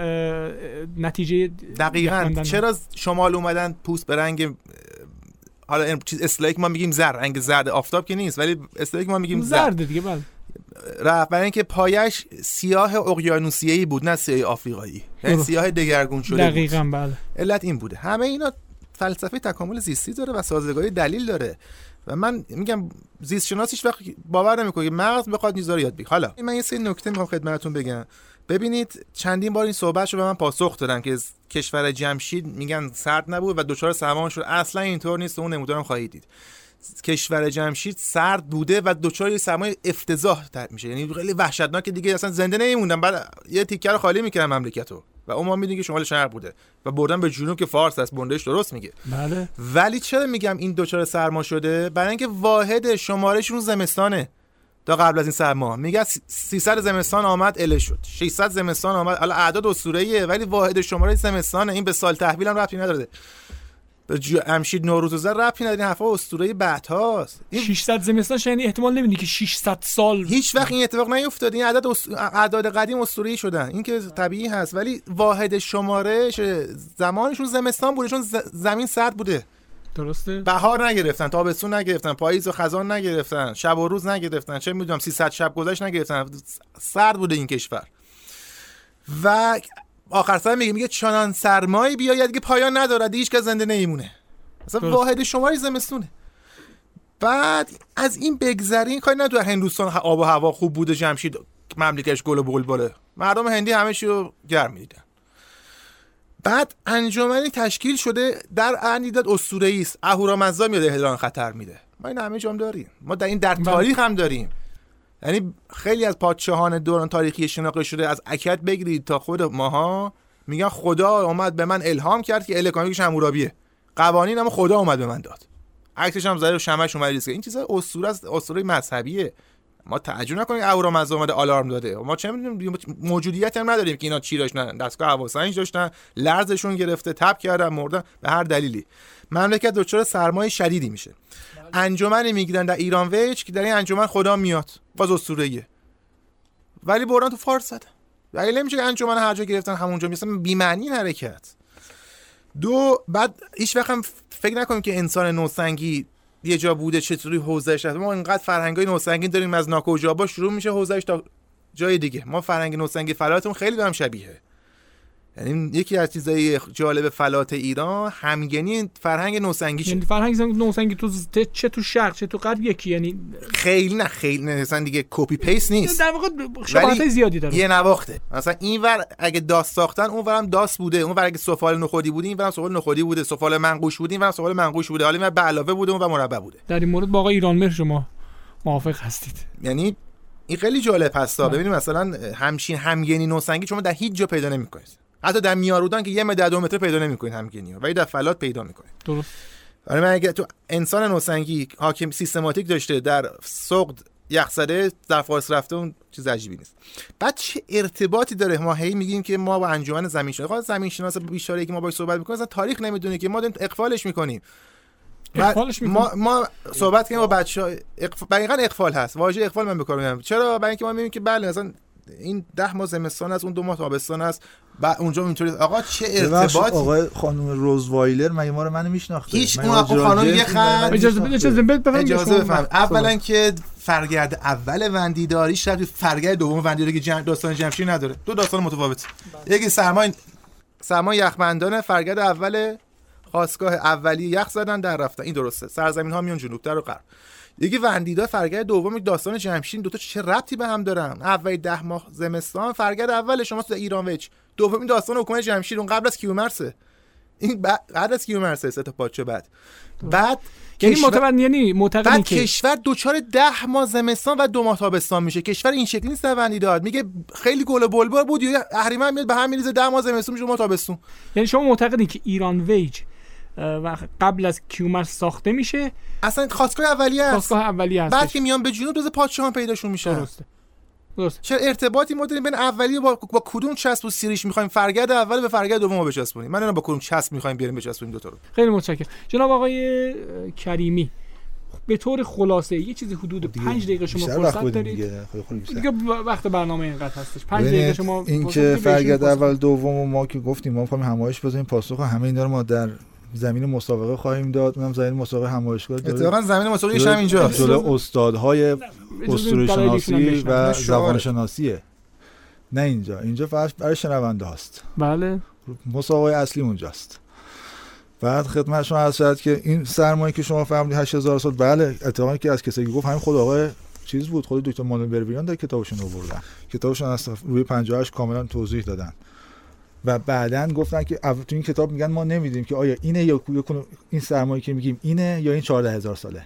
[SPEAKER 1] نتیجه
[SPEAKER 2] دقیقا. چرا شمال اومدن پوست به رنگ حالا این چیز اصطلاحی که ما میگیم زرد رنگ زرد آفتاب که نیست ولی اصطلاحی که ما میگیم زرد.
[SPEAKER 1] دیگه بله.
[SPEAKER 2] رفت. برای اینکه پایش سیاه اقیانوسیه‌ای بود نه سیاه آفریقایی. یعنی. سیاه دگرگون شده بود.
[SPEAKER 1] دقیقا بله.
[SPEAKER 2] علت این بوده. همه اینا فلسفه تکامل زیستی داره و سازگاری دلیل داره. و من میگم زیست شناس هیچ وقت باور نمی‌کنه که مغز بخواد رو یاد بگیره. حالا من یه سری نکته می‌خوام خدمتتون بگم. ببینید چندین بار این صحبت رو به من پاسخ دادن که کشور جمشید میگن سرد نبود و دچار سرما شد. اصلا اینطور نیست اون نمودارم خواهید دید. کشور جمشید سرد بوده و دچار یه سرمای افتضاح تر میشه. یعنی خیلی وحشتناک دیگه اصلا زنده نمیموندن بعد یه تیکه رو خالی می‌کردن مملکتو و اون ما می‌دونیم که شمال شرق بوده و بردن به جنوب که فارس است بندش درست میگه.
[SPEAKER 1] بله.
[SPEAKER 2] ولی چرا میگم این دچار سرما شده؟ برای اینکه واحد شمارشون زمستانه. تا قبل از این سرما میگه 300 زمستان آمد اله شد. 600 زمستان آمد. حالا اعداد اسطوره‌ایه ولی واحد شماره زمستانه. این به سال تحویل هم ربطی نداره. به جمشید زر ربطی نداره. این حرفا اسطوره بعدهاست. این
[SPEAKER 1] 600 زمستان یعنی احتمال نمیدی که 600 سال
[SPEAKER 2] هیچ وقت این اتفاق نیفتاد. این عدد اس... اعداد قدیم اسطوره‌ای شدن. این که طبیعی هست. ولی واحد شمارش زمانشون زمستان بوده. چون ز... زمین سرد بوده.
[SPEAKER 1] درسته؟
[SPEAKER 2] بهار نگرفتن تابستون نگرفتن پاییز و خزان نگرفتن شب و روز نگرفتن چه می‌دونم 300 شب گذشت نگرفتن سرد بوده این کشور. و آخر سر میگه میگه چنان سرمایی بیاید که پایان ندارد هیچ کس زنده نمیمونه. مثلا
[SPEAKER 1] درست.
[SPEAKER 2] واحد شماری زمستونه. بعد از این بگذرین کاری نه در هندوستان آب و هوا خوب بوده جمشید مملکتش گل و بلبله. مردم هندی همه چی رو گرم می‌دیدن. بعد انجمنی تشکیل شده در اندیداد اسطوره‌ای است اهورامزدا میاد اعلان خطر میده. ما این همه جام داریم. ما در این در. تاریخ هم داریم. یعنی خیلی از پادشاهان دوران تاریخی شناخته شده. از اکد بگیرید تا خود ماها میگن خدا اومد به من الهام کرد که الکانیکش حمورابیه قوانین هم خدا اومد به من داد. عکسش هم زده و شمعش اومد ریسک این چیزا اسطوره است اسطوره مذهبیه. ما تعجب نکنیم اهورامزدا اومده آلارم داده. ما چه می‌دونیم؟ موجودیت هم نداریم که اینا چی داشتن دستگاه هواسنج داشتن لرزشون گرفته تپ کردن مردن به هر دلیلی. مملکت دچار سرمایه شدیدی میشه. انجمنی می‌گیرن در ایران ویچ که در این انجمن خدا میاد. باز اسطوره‌ایه. ولی بردن تو فارس زدن ولی نمیشه که انجمن هر جا گرفتن همونجا میسن بی معنی حرکت. دو بعد هیچ وقت هم فکر نکنیم که انسان نوسنگی یه جا بوده چطوری حوزهش هست. ما اینقدر فرهنگای نوسنگی داریم از ناکوجابا شروع میشه حوزهش تا جای دیگه. ما فرهنگ نوسنگی فلاتمون خیلی به هم شبیه. یعنی یکی از چیزای جالب فلات ایران همگنی فرهنگ نوسنگی
[SPEAKER 1] یعنی فرهنگ نوسنگی تو چه تو شرق چه تو غرب یکی یعنی
[SPEAKER 2] خیلی نه خیلی نه مثلا دیگه copy paste نیست.
[SPEAKER 1] در واقع شباهت زیادی داره.
[SPEAKER 2] یه نواخته. مثلا اینور اگه داس ساختن اونورم داس بوده. اونور اگه سفال نخودی بوده اینورم سفال نخودی بوده. سفال منقوش بوده اینورم سفال منقوش بوده. حالا به علاوه بوده اون و مربع بوده.
[SPEAKER 1] در این مورد با آقای ایران مهر شما موافق هستید.
[SPEAKER 2] یعنی این خیلی جالب هستا ببینید مثلا همچین همگنی نوسنگی شما در هیچ جا پیدا نمی‌کنید. حتی در میانرودان که یه متر دو متر پیدا نمی‌کنید همگنی ولی در فلات پیدا می‌کنید.
[SPEAKER 1] درست.
[SPEAKER 2] آره من اگه تو انسان نوسنگی حاکم سیستماتیک داشته در سقد یخزده در فارس رفته اون چیز عجیبی نیست. بعد چه ارتباطی داره؟ ما هی میگیم که ما با انجمن زمین شناسی خب زمین شناس بیچاره که ما باهاش صحبت می‌کنیم تاریخ نمی‌دونه که ما داریم اقفالش می‌کنیم.
[SPEAKER 1] اقفالش
[SPEAKER 2] ما ما صحبت کنیم با بچه‌ها اقف... اقفال هست. واژه اقفال من می‌برم. چرا؟ برای اینکه ما می‌بینیم که بله مثلا این ده ماه زمستان است اون دو ماه تابستان است. و اونجا اینطوری آقا چه ارتباطی؟
[SPEAKER 3] آقای خانم روزوایلر مگه ما رو منو میشناخته؟
[SPEAKER 2] هیچ اون آقا خانم یه خط
[SPEAKER 1] اجازه بده اجازه بده
[SPEAKER 2] اجازه بفهم اولا که فرگرد اول وندیداری شب فرگرد دوم وندیداری که داستان جمشید نداره. دو داستان متفاوت. یکی سرمای سرمای یخبندان فرگرد اول خواستگاه اولی یخ زدن در رفتن. این درسته. سرزمین ها میون جنوبتر و غرب. یکی وندیدا فرگرد دوم داستان جمشید دوتا چه ربطی به هم دارن؟ اول ده ماه زمستان فرگرد اول شما تو ایران وچ دوم داستان حکومت جمشید اون قبل از کیومرسه. این بعد از کیومرسه سه تا پادشاه بعد. بعد
[SPEAKER 1] یعنی معتقد یعنی معتقدی
[SPEAKER 2] که کشور دوچار ده ماه زمستان و دو ماه تابستان میشه. کشور این شکلی نیست داد میگه خیلی گل بلبل بود یا اهریمن میاد به هم میریزه ده ماه زمستون میشه ما تابستون.
[SPEAKER 1] یعنی شما معتقدی که ایران ویج و قبل از کیومرس ساخته میشه.
[SPEAKER 2] اصلا خواستگاه اولیه است.
[SPEAKER 1] خواستگاه اولیه است
[SPEAKER 2] بعد که میان به جنوب روز پادشاهان پیداشون میشه.
[SPEAKER 1] درسته. درست
[SPEAKER 2] چه ارتباطی ما داریم بین اولی با, با کدوم چسب و سیریش می‌خوایم؟ فرگرد اول به فرگرد دوم بچسبونیم. من با کدوم چسب می‌خوایم بیاریم بچسبونیم دو تا رو.
[SPEAKER 1] خیلی متشکرم. جناب آقای کریمی به طور خلاصه یه چیزی حدود 5 دقیقه شما فرصت دارید. دیگه. وقت برنامه اینقدر هستش. 5 دقیقه شما
[SPEAKER 3] این که فرگرد اول دوم ما که گفتیم ما می‌خوایم همایش بزنیم پاسخ همه اینا رو ما در زمین مسابقه خواهیم داد. اونم زمین مسابقه همایشگاه
[SPEAKER 2] اتفاقا زمین مسابقه هم اینجا
[SPEAKER 3] جلو استادهای اسطوره شناسی و زبان شناسیه نه اینجا. اینجا فقط برای شنونده هاست
[SPEAKER 1] بله.
[SPEAKER 3] مسابقه اصلی اونجاست. بعد خدمت شما عرض شد که این سرمایه که شما فهمیدید 8000 سال بله اتفاقا که از کسی گفت همین خود آقای چیز بود خود دکتر مانو برویان در کتابشون آوردن. کتابشون از روی 58 کاملا توضیح دادن. و بعدا گفتن که تو این کتاب میگن ما نمیدیم که آیا اینه یا این سرمایه که میگیم اینه یا این 14000 ساله.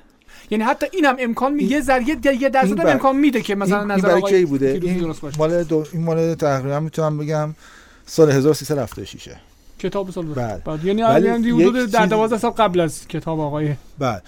[SPEAKER 1] یعنی حتی اینم امکان می یه ذره یه درصد هم امکان میده که مثلا
[SPEAKER 3] نظر آقای کی بوده؟ این مال دو این مال تقریبا می‌تونم بگم سال 1376
[SPEAKER 1] کتاب سال
[SPEAKER 3] بعد,
[SPEAKER 1] بعد. یعنی یعنی حدود در 12 سال قبل از کتاب آقای
[SPEAKER 3] بعد.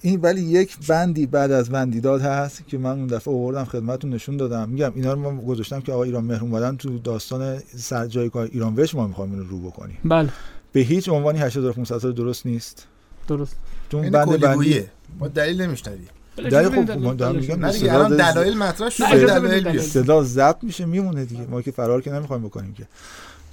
[SPEAKER 3] این ولی یک بندی بعد از بندیداد هست که من اون دفعه آوردم خدمتتون نشون دادم. میگم اینا رو ما گذاشتم که آقا ایران مهر اومدن تو داستان سر جایگاه ایران وش ما می‌خوایم اینو رو بکنیم.
[SPEAKER 1] بله.
[SPEAKER 3] به هیچ عنوانی 8500 سال درست نیست.
[SPEAKER 1] درست.
[SPEAKER 2] چون بند بندی ما دلیل نمیشنویم.
[SPEAKER 3] دلیل خب ما دارم میگم
[SPEAKER 2] الان دلایل مطرح شده دلایل
[SPEAKER 3] صدا ضبط میشه میمونه دیگه. ما که فرار که نمی‌خوایم بکنیم که.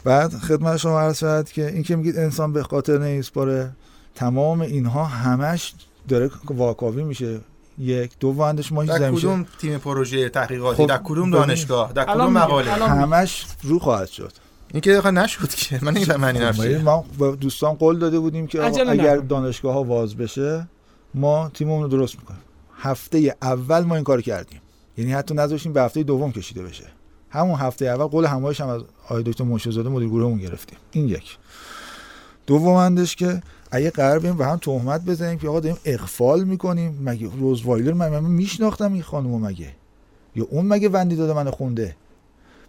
[SPEAKER 3] بعد خدمت شما عرض شد که این که میگید انسان به خاطر نیسپاره تمام اینها همش داره واکاوی میشه. یک. دو واندش ما
[SPEAKER 2] در کدوم تیم پروژه تحقیقاتی؟ خب در کدوم دانشگاه؟ در کدوم مقاله؟
[SPEAKER 3] همش رو خواهد شد.
[SPEAKER 2] این که دقیقا نشد که. من این معنی
[SPEAKER 3] خب ما با دوستان قول داده بودیم که اگر دانشگاه ها واز بشه ما تیممون رو درست می‌کنیم. هفته اول ما این کار کردیم. یعنی حتی نذاشتیم به هفته دوم کشیده بشه. همون هفته اول قول همایش هم از آقای دکتر منشزاده مدیر گروهمون گرفتیم. این یک. دومندش که اگه قرار بریم و هم تهمت بزنیم که آقا داریم اغفال می‌کنیم مگه روزوایلر من, من میشناختم این خانومو مگه؟ یا اون مگه وندی داده من خونده؟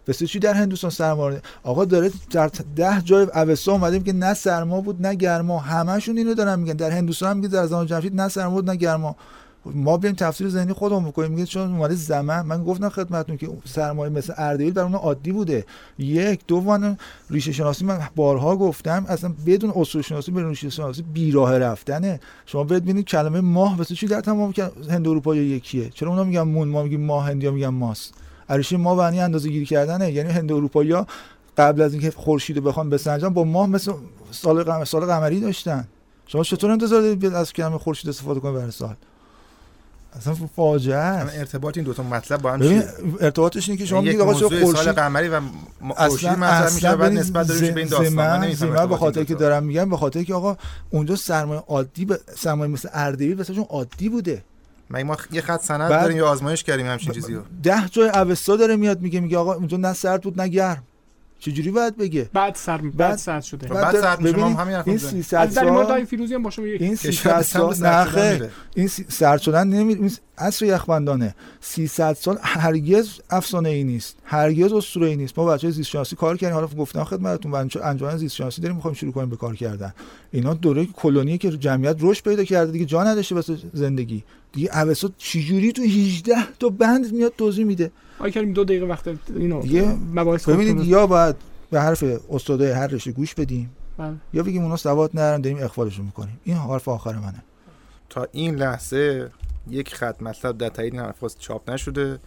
[SPEAKER 3] پس چی در هندوستان سرما آقا داره در ده جای اوستا اومدیم که نه سرما بود نه گرما. همشون اینو دارن میگن. در هندوستان هم میگه در زمان جمشید نه سرما بود نه گرما. ما بیایم تفسیر ذهنی خودمون بکنیم. میگه چون اومده زمان من گفتم خدمتتون که سرمایه مثل اردبیل برای اون عادی بوده. یک دوم ریشه شناسی من بارها گفتم اصلا بدون اصول شناسی بدون ریشه شناسی بیراه رفتنه. شما ببینید کلمه ماه واسه چی در تمام هند اروپا یکیه؟ چرا اونا میگن مون؟ ما میگیم ماه هندیا میگن ماست. عریشه ما معنی اندازه گیری کردنه. یعنی هند اروپایی قبل از اینکه خورشید رو بخوان بسنجن با ماه مثل سال قمری داشتن. شما چطور انتظار دارید از کلمه خورشید استفاده کنید برای سال؟ اصلا فاجعه است.
[SPEAKER 2] ارتباط این دو تا مطلب با هم چیه؟
[SPEAKER 3] ارتباطش اینه که شما میگید آقا چه خورشید
[SPEAKER 2] سال قمری و خورشید مطرح میشه بعد نسبت داره به این داستان من
[SPEAKER 3] نمی‌فهمم به خاطر که دارم میگم به خاطر که آقا اونجا سرمایه عادی ب... سرمایه مثل اردبیل واسهشون عادی بوده.
[SPEAKER 2] مگه ما یه خط سند داریم یا آزمایش کردیم همچین چیزی رو؟
[SPEAKER 3] ده جای اوستا داره میاد میگه میگه آقا اونجا نه سرد بود نه گرم. چجوری باید بگه؟
[SPEAKER 1] بعد سر بعد سرد شده.
[SPEAKER 2] بعد سرد میشه ما همین
[SPEAKER 1] این 300 سال مورد فیروزی هم با شما
[SPEAKER 3] این 300 سال نه این سرد شدن نمی این عصر یخبندانه. 300 سال هرگز افسانه ای نیست. هرگز اسطوره ای نیست. ما بچهای زیست شناسی کار کردیم. حالا گفتم خدمتتون انجمن زیست شناسی داریم می‌خوایم شروع کنیم به کار کردن. اینا دوره کلونی که جمعیت رشد پیدا کرده دیگه جا نداشته واسه زندگی. دیگه اوسط چجوری تو 18 تا بند میاد توضیح میده.
[SPEAKER 1] آقای کریم دو دقیقه وقت اینو
[SPEAKER 3] مباحث ببینید یا باید به حرف استادای هر رشته گوش بدیم بله. یا بگیم اونا سواد نرن داریم اخفالشون می‌کنیم. این حرف آخر منه.
[SPEAKER 2] تا این لحظه یک خط مطلب در تایید این حرف چاپ نشده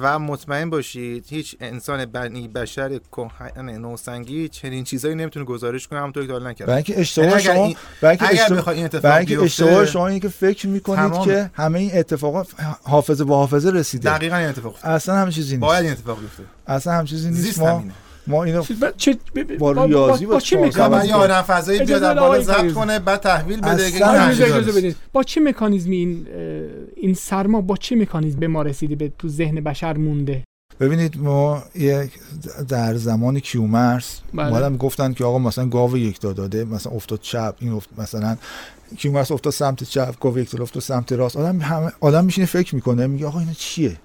[SPEAKER 2] و مطمئن باشید هیچ انسان بنی بشر کهن نوسنگی چنین چیزایی نمی‌تونه گزارش کنه همونطور که حالا نکرده.
[SPEAKER 3] برای اینکه اشتباه شما برای اینکه اشتباه این اتفاق اشتباه شما اینکه فکر می‌کنید تمام. که همه این اتفاقات حافظه با حافظه رسیده.
[SPEAKER 2] دقیقاً این اتفاق
[SPEAKER 3] اصلا همین چیزی نیست.
[SPEAKER 2] باید این اتفاق بیفته.
[SPEAKER 3] اصلا همین چیزی نیست. ما همینه. ما اینو
[SPEAKER 1] چه
[SPEAKER 3] با ریاضی با
[SPEAKER 1] چه
[SPEAKER 2] مکانیزمی یا آدم فضایی بیاد بالا ضبط کنه بعد تحویل بده
[SPEAKER 1] اجازه با چه مکانیزمی این این سرما با چه مکانیزم به ما رسیده به تو ذهن بشر مونده؟
[SPEAKER 3] ببینید ما یک در زمان کیومرس بله. ما گفتن که آقا مثلا گاو یک داده مثلا افتاد چپ این افت مثلا کیومرس افتاد سمت چپ گاو یک افتاد سمت راست. آدم همه آدم میشینه فکر می‌کنه میگه آقا اینا چیه؟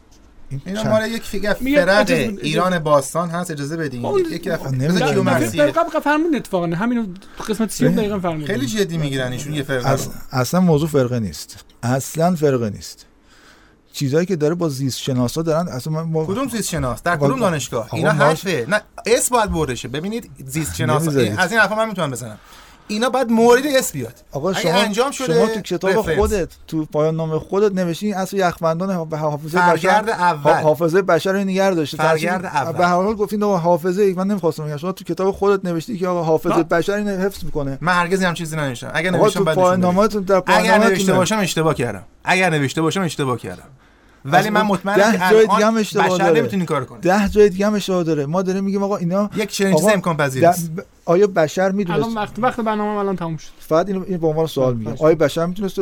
[SPEAKER 2] این مال یک فیگه فرد ایران باستان هست اجازه بدین. یک دفعه. کیومرسی
[SPEAKER 1] قبل فرمون اتفاقا. همین قسمت 30 دقیقه فرمون
[SPEAKER 2] خیلی جدی می‌گیرن ایشون یه فرقه
[SPEAKER 3] اصلا موضوع فرقه نیست. اصلا فرقه نیست. چیزایی که داره با زیست شناسا دارن اصلا ما
[SPEAKER 2] کدوم زیست شناس در کدوم دانشگاه؟ اینا حرفه. نه اس باید بردشه. ببینید زیست شناس از این حرفا من می‌تونم بزنم. اینا باید مورد اس بیاد.
[SPEAKER 3] آقا شما انجام شده شما تو کتاب رفرنس. خودت تو پایان نامه خودت نوشتی اصل یخبندان حافظه
[SPEAKER 2] بشر. اول.
[SPEAKER 3] حافظه بشر رو نگه داشته.
[SPEAKER 2] فرگرد اول.
[SPEAKER 3] به هر حال گفتین آقا حافظه من نمی‌خواستم بگم. شما تو کتاب خودت نوشتی که آقا حافظه بشر اینو حفظ می‌کنه.
[SPEAKER 2] من هرگز هم چیزی ننوشتم. اگر نوشتم
[SPEAKER 3] بعد پایان نامه‌تون در
[SPEAKER 2] پایان اگر نوشته باشم اشتباه کردم. اگر نوشته باشم اشتباه کردم. ولی من مطمئنم
[SPEAKER 3] که جای دیگه هم اشتباه داره.
[SPEAKER 2] نمی‌تونی کار کنه
[SPEAKER 3] ده جای دیگه هم اشتباه داره. ما داریم میگیم آقا اینا
[SPEAKER 2] یک چنین چیزی امکان پذیر است
[SPEAKER 3] آیا بشر می‌دونه
[SPEAKER 1] الان وقت وقت برنامه الان تموم شد.
[SPEAKER 3] فقط اینو این به عنوان سوال میگم. آیا بشر می‌تونست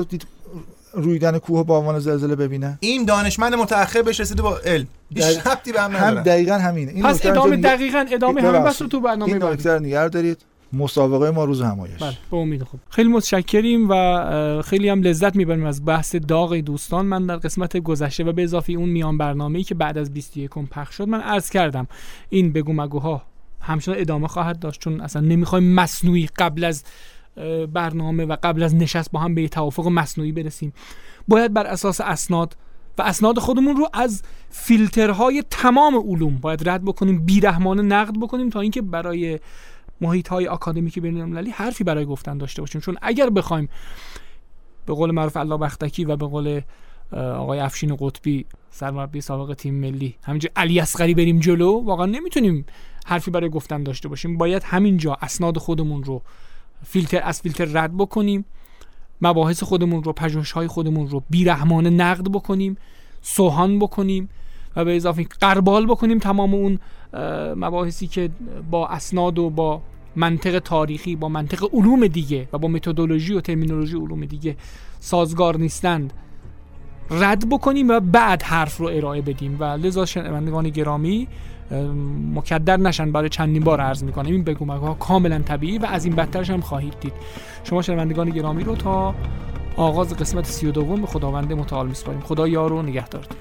[SPEAKER 3] رویدن کوه با عنوان زلزله ببینه؟
[SPEAKER 2] این دانشمند متأخر بهش رسیده با علم. هیچ ربطی به هم نداره.
[SPEAKER 3] هم دقیقاً همینه.
[SPEAKER 1] این پس ادامه دقیقاً ادامه همین بس رو تو برنامه
[SPEAKER 3] این نکته نگه دارید. مسابقه ما روز همایش.
[SPEAKER 1] بله به امید خوب. خیلی متشکریم و خیلی هم لذت می‌بریم از بحث داغ دوستان. من در قسمت گذشته و به اضافه اون میان برنامه‌ای که بعد از 21 پخش شد من عرض کردم این بگو مگوها همچنان ادامه خواهد داشت چون اصلا نمی‌خوایم مصنوعی قبل از برنامه و قبل از نشست با هم به توافق مصنوعی برسیم. باید بر اساس اسناد و اسناد خودمون رو از فیلترهای تمام علوم باید رد بکنیم بیرحمانه نقد بکنیم تا اینکه برای محیط های آکادمیک بین المللی حرفی برای گفتن داشته باشیم. چون اگر بخوایم به قول معروف الله بختکی و به قول آقای افشین قطبی سرمربی سابق تیم ملی همینجا علی اصغری بریم جلو واقعا نمی‌تونیم حرفی برای گفتن داشته باشیم. باید همینجا اسناد خودمون رو فیلتر از فیلتر رد بکنیم مباحث خودمون رو پژوهش های خودمون رو بیرحمانه نقد بکنیم سوهان بکنیم. و به اضافه قربال بکنیم تمام اون مباحثی که با اسناد و با منطق تاریخی با منطق علوم دیگه و با متدولوژی و ترمینولوژی علوم دیگه سازگار نیستند. رد بکنیم و بعد حرف رو ارائه بدیم. و لذا شنوندگان گرامی مکدر نشن برای چندین بار عرض می‌کنم. این بگو ها کاملا طبیعی و از این بدترش هم خواهید دید. شما شنوندگان گرامی رو تا آغاز قسمت سی و دوم به خداوند متعال میسپاریم. خدا یار و نگهدارتون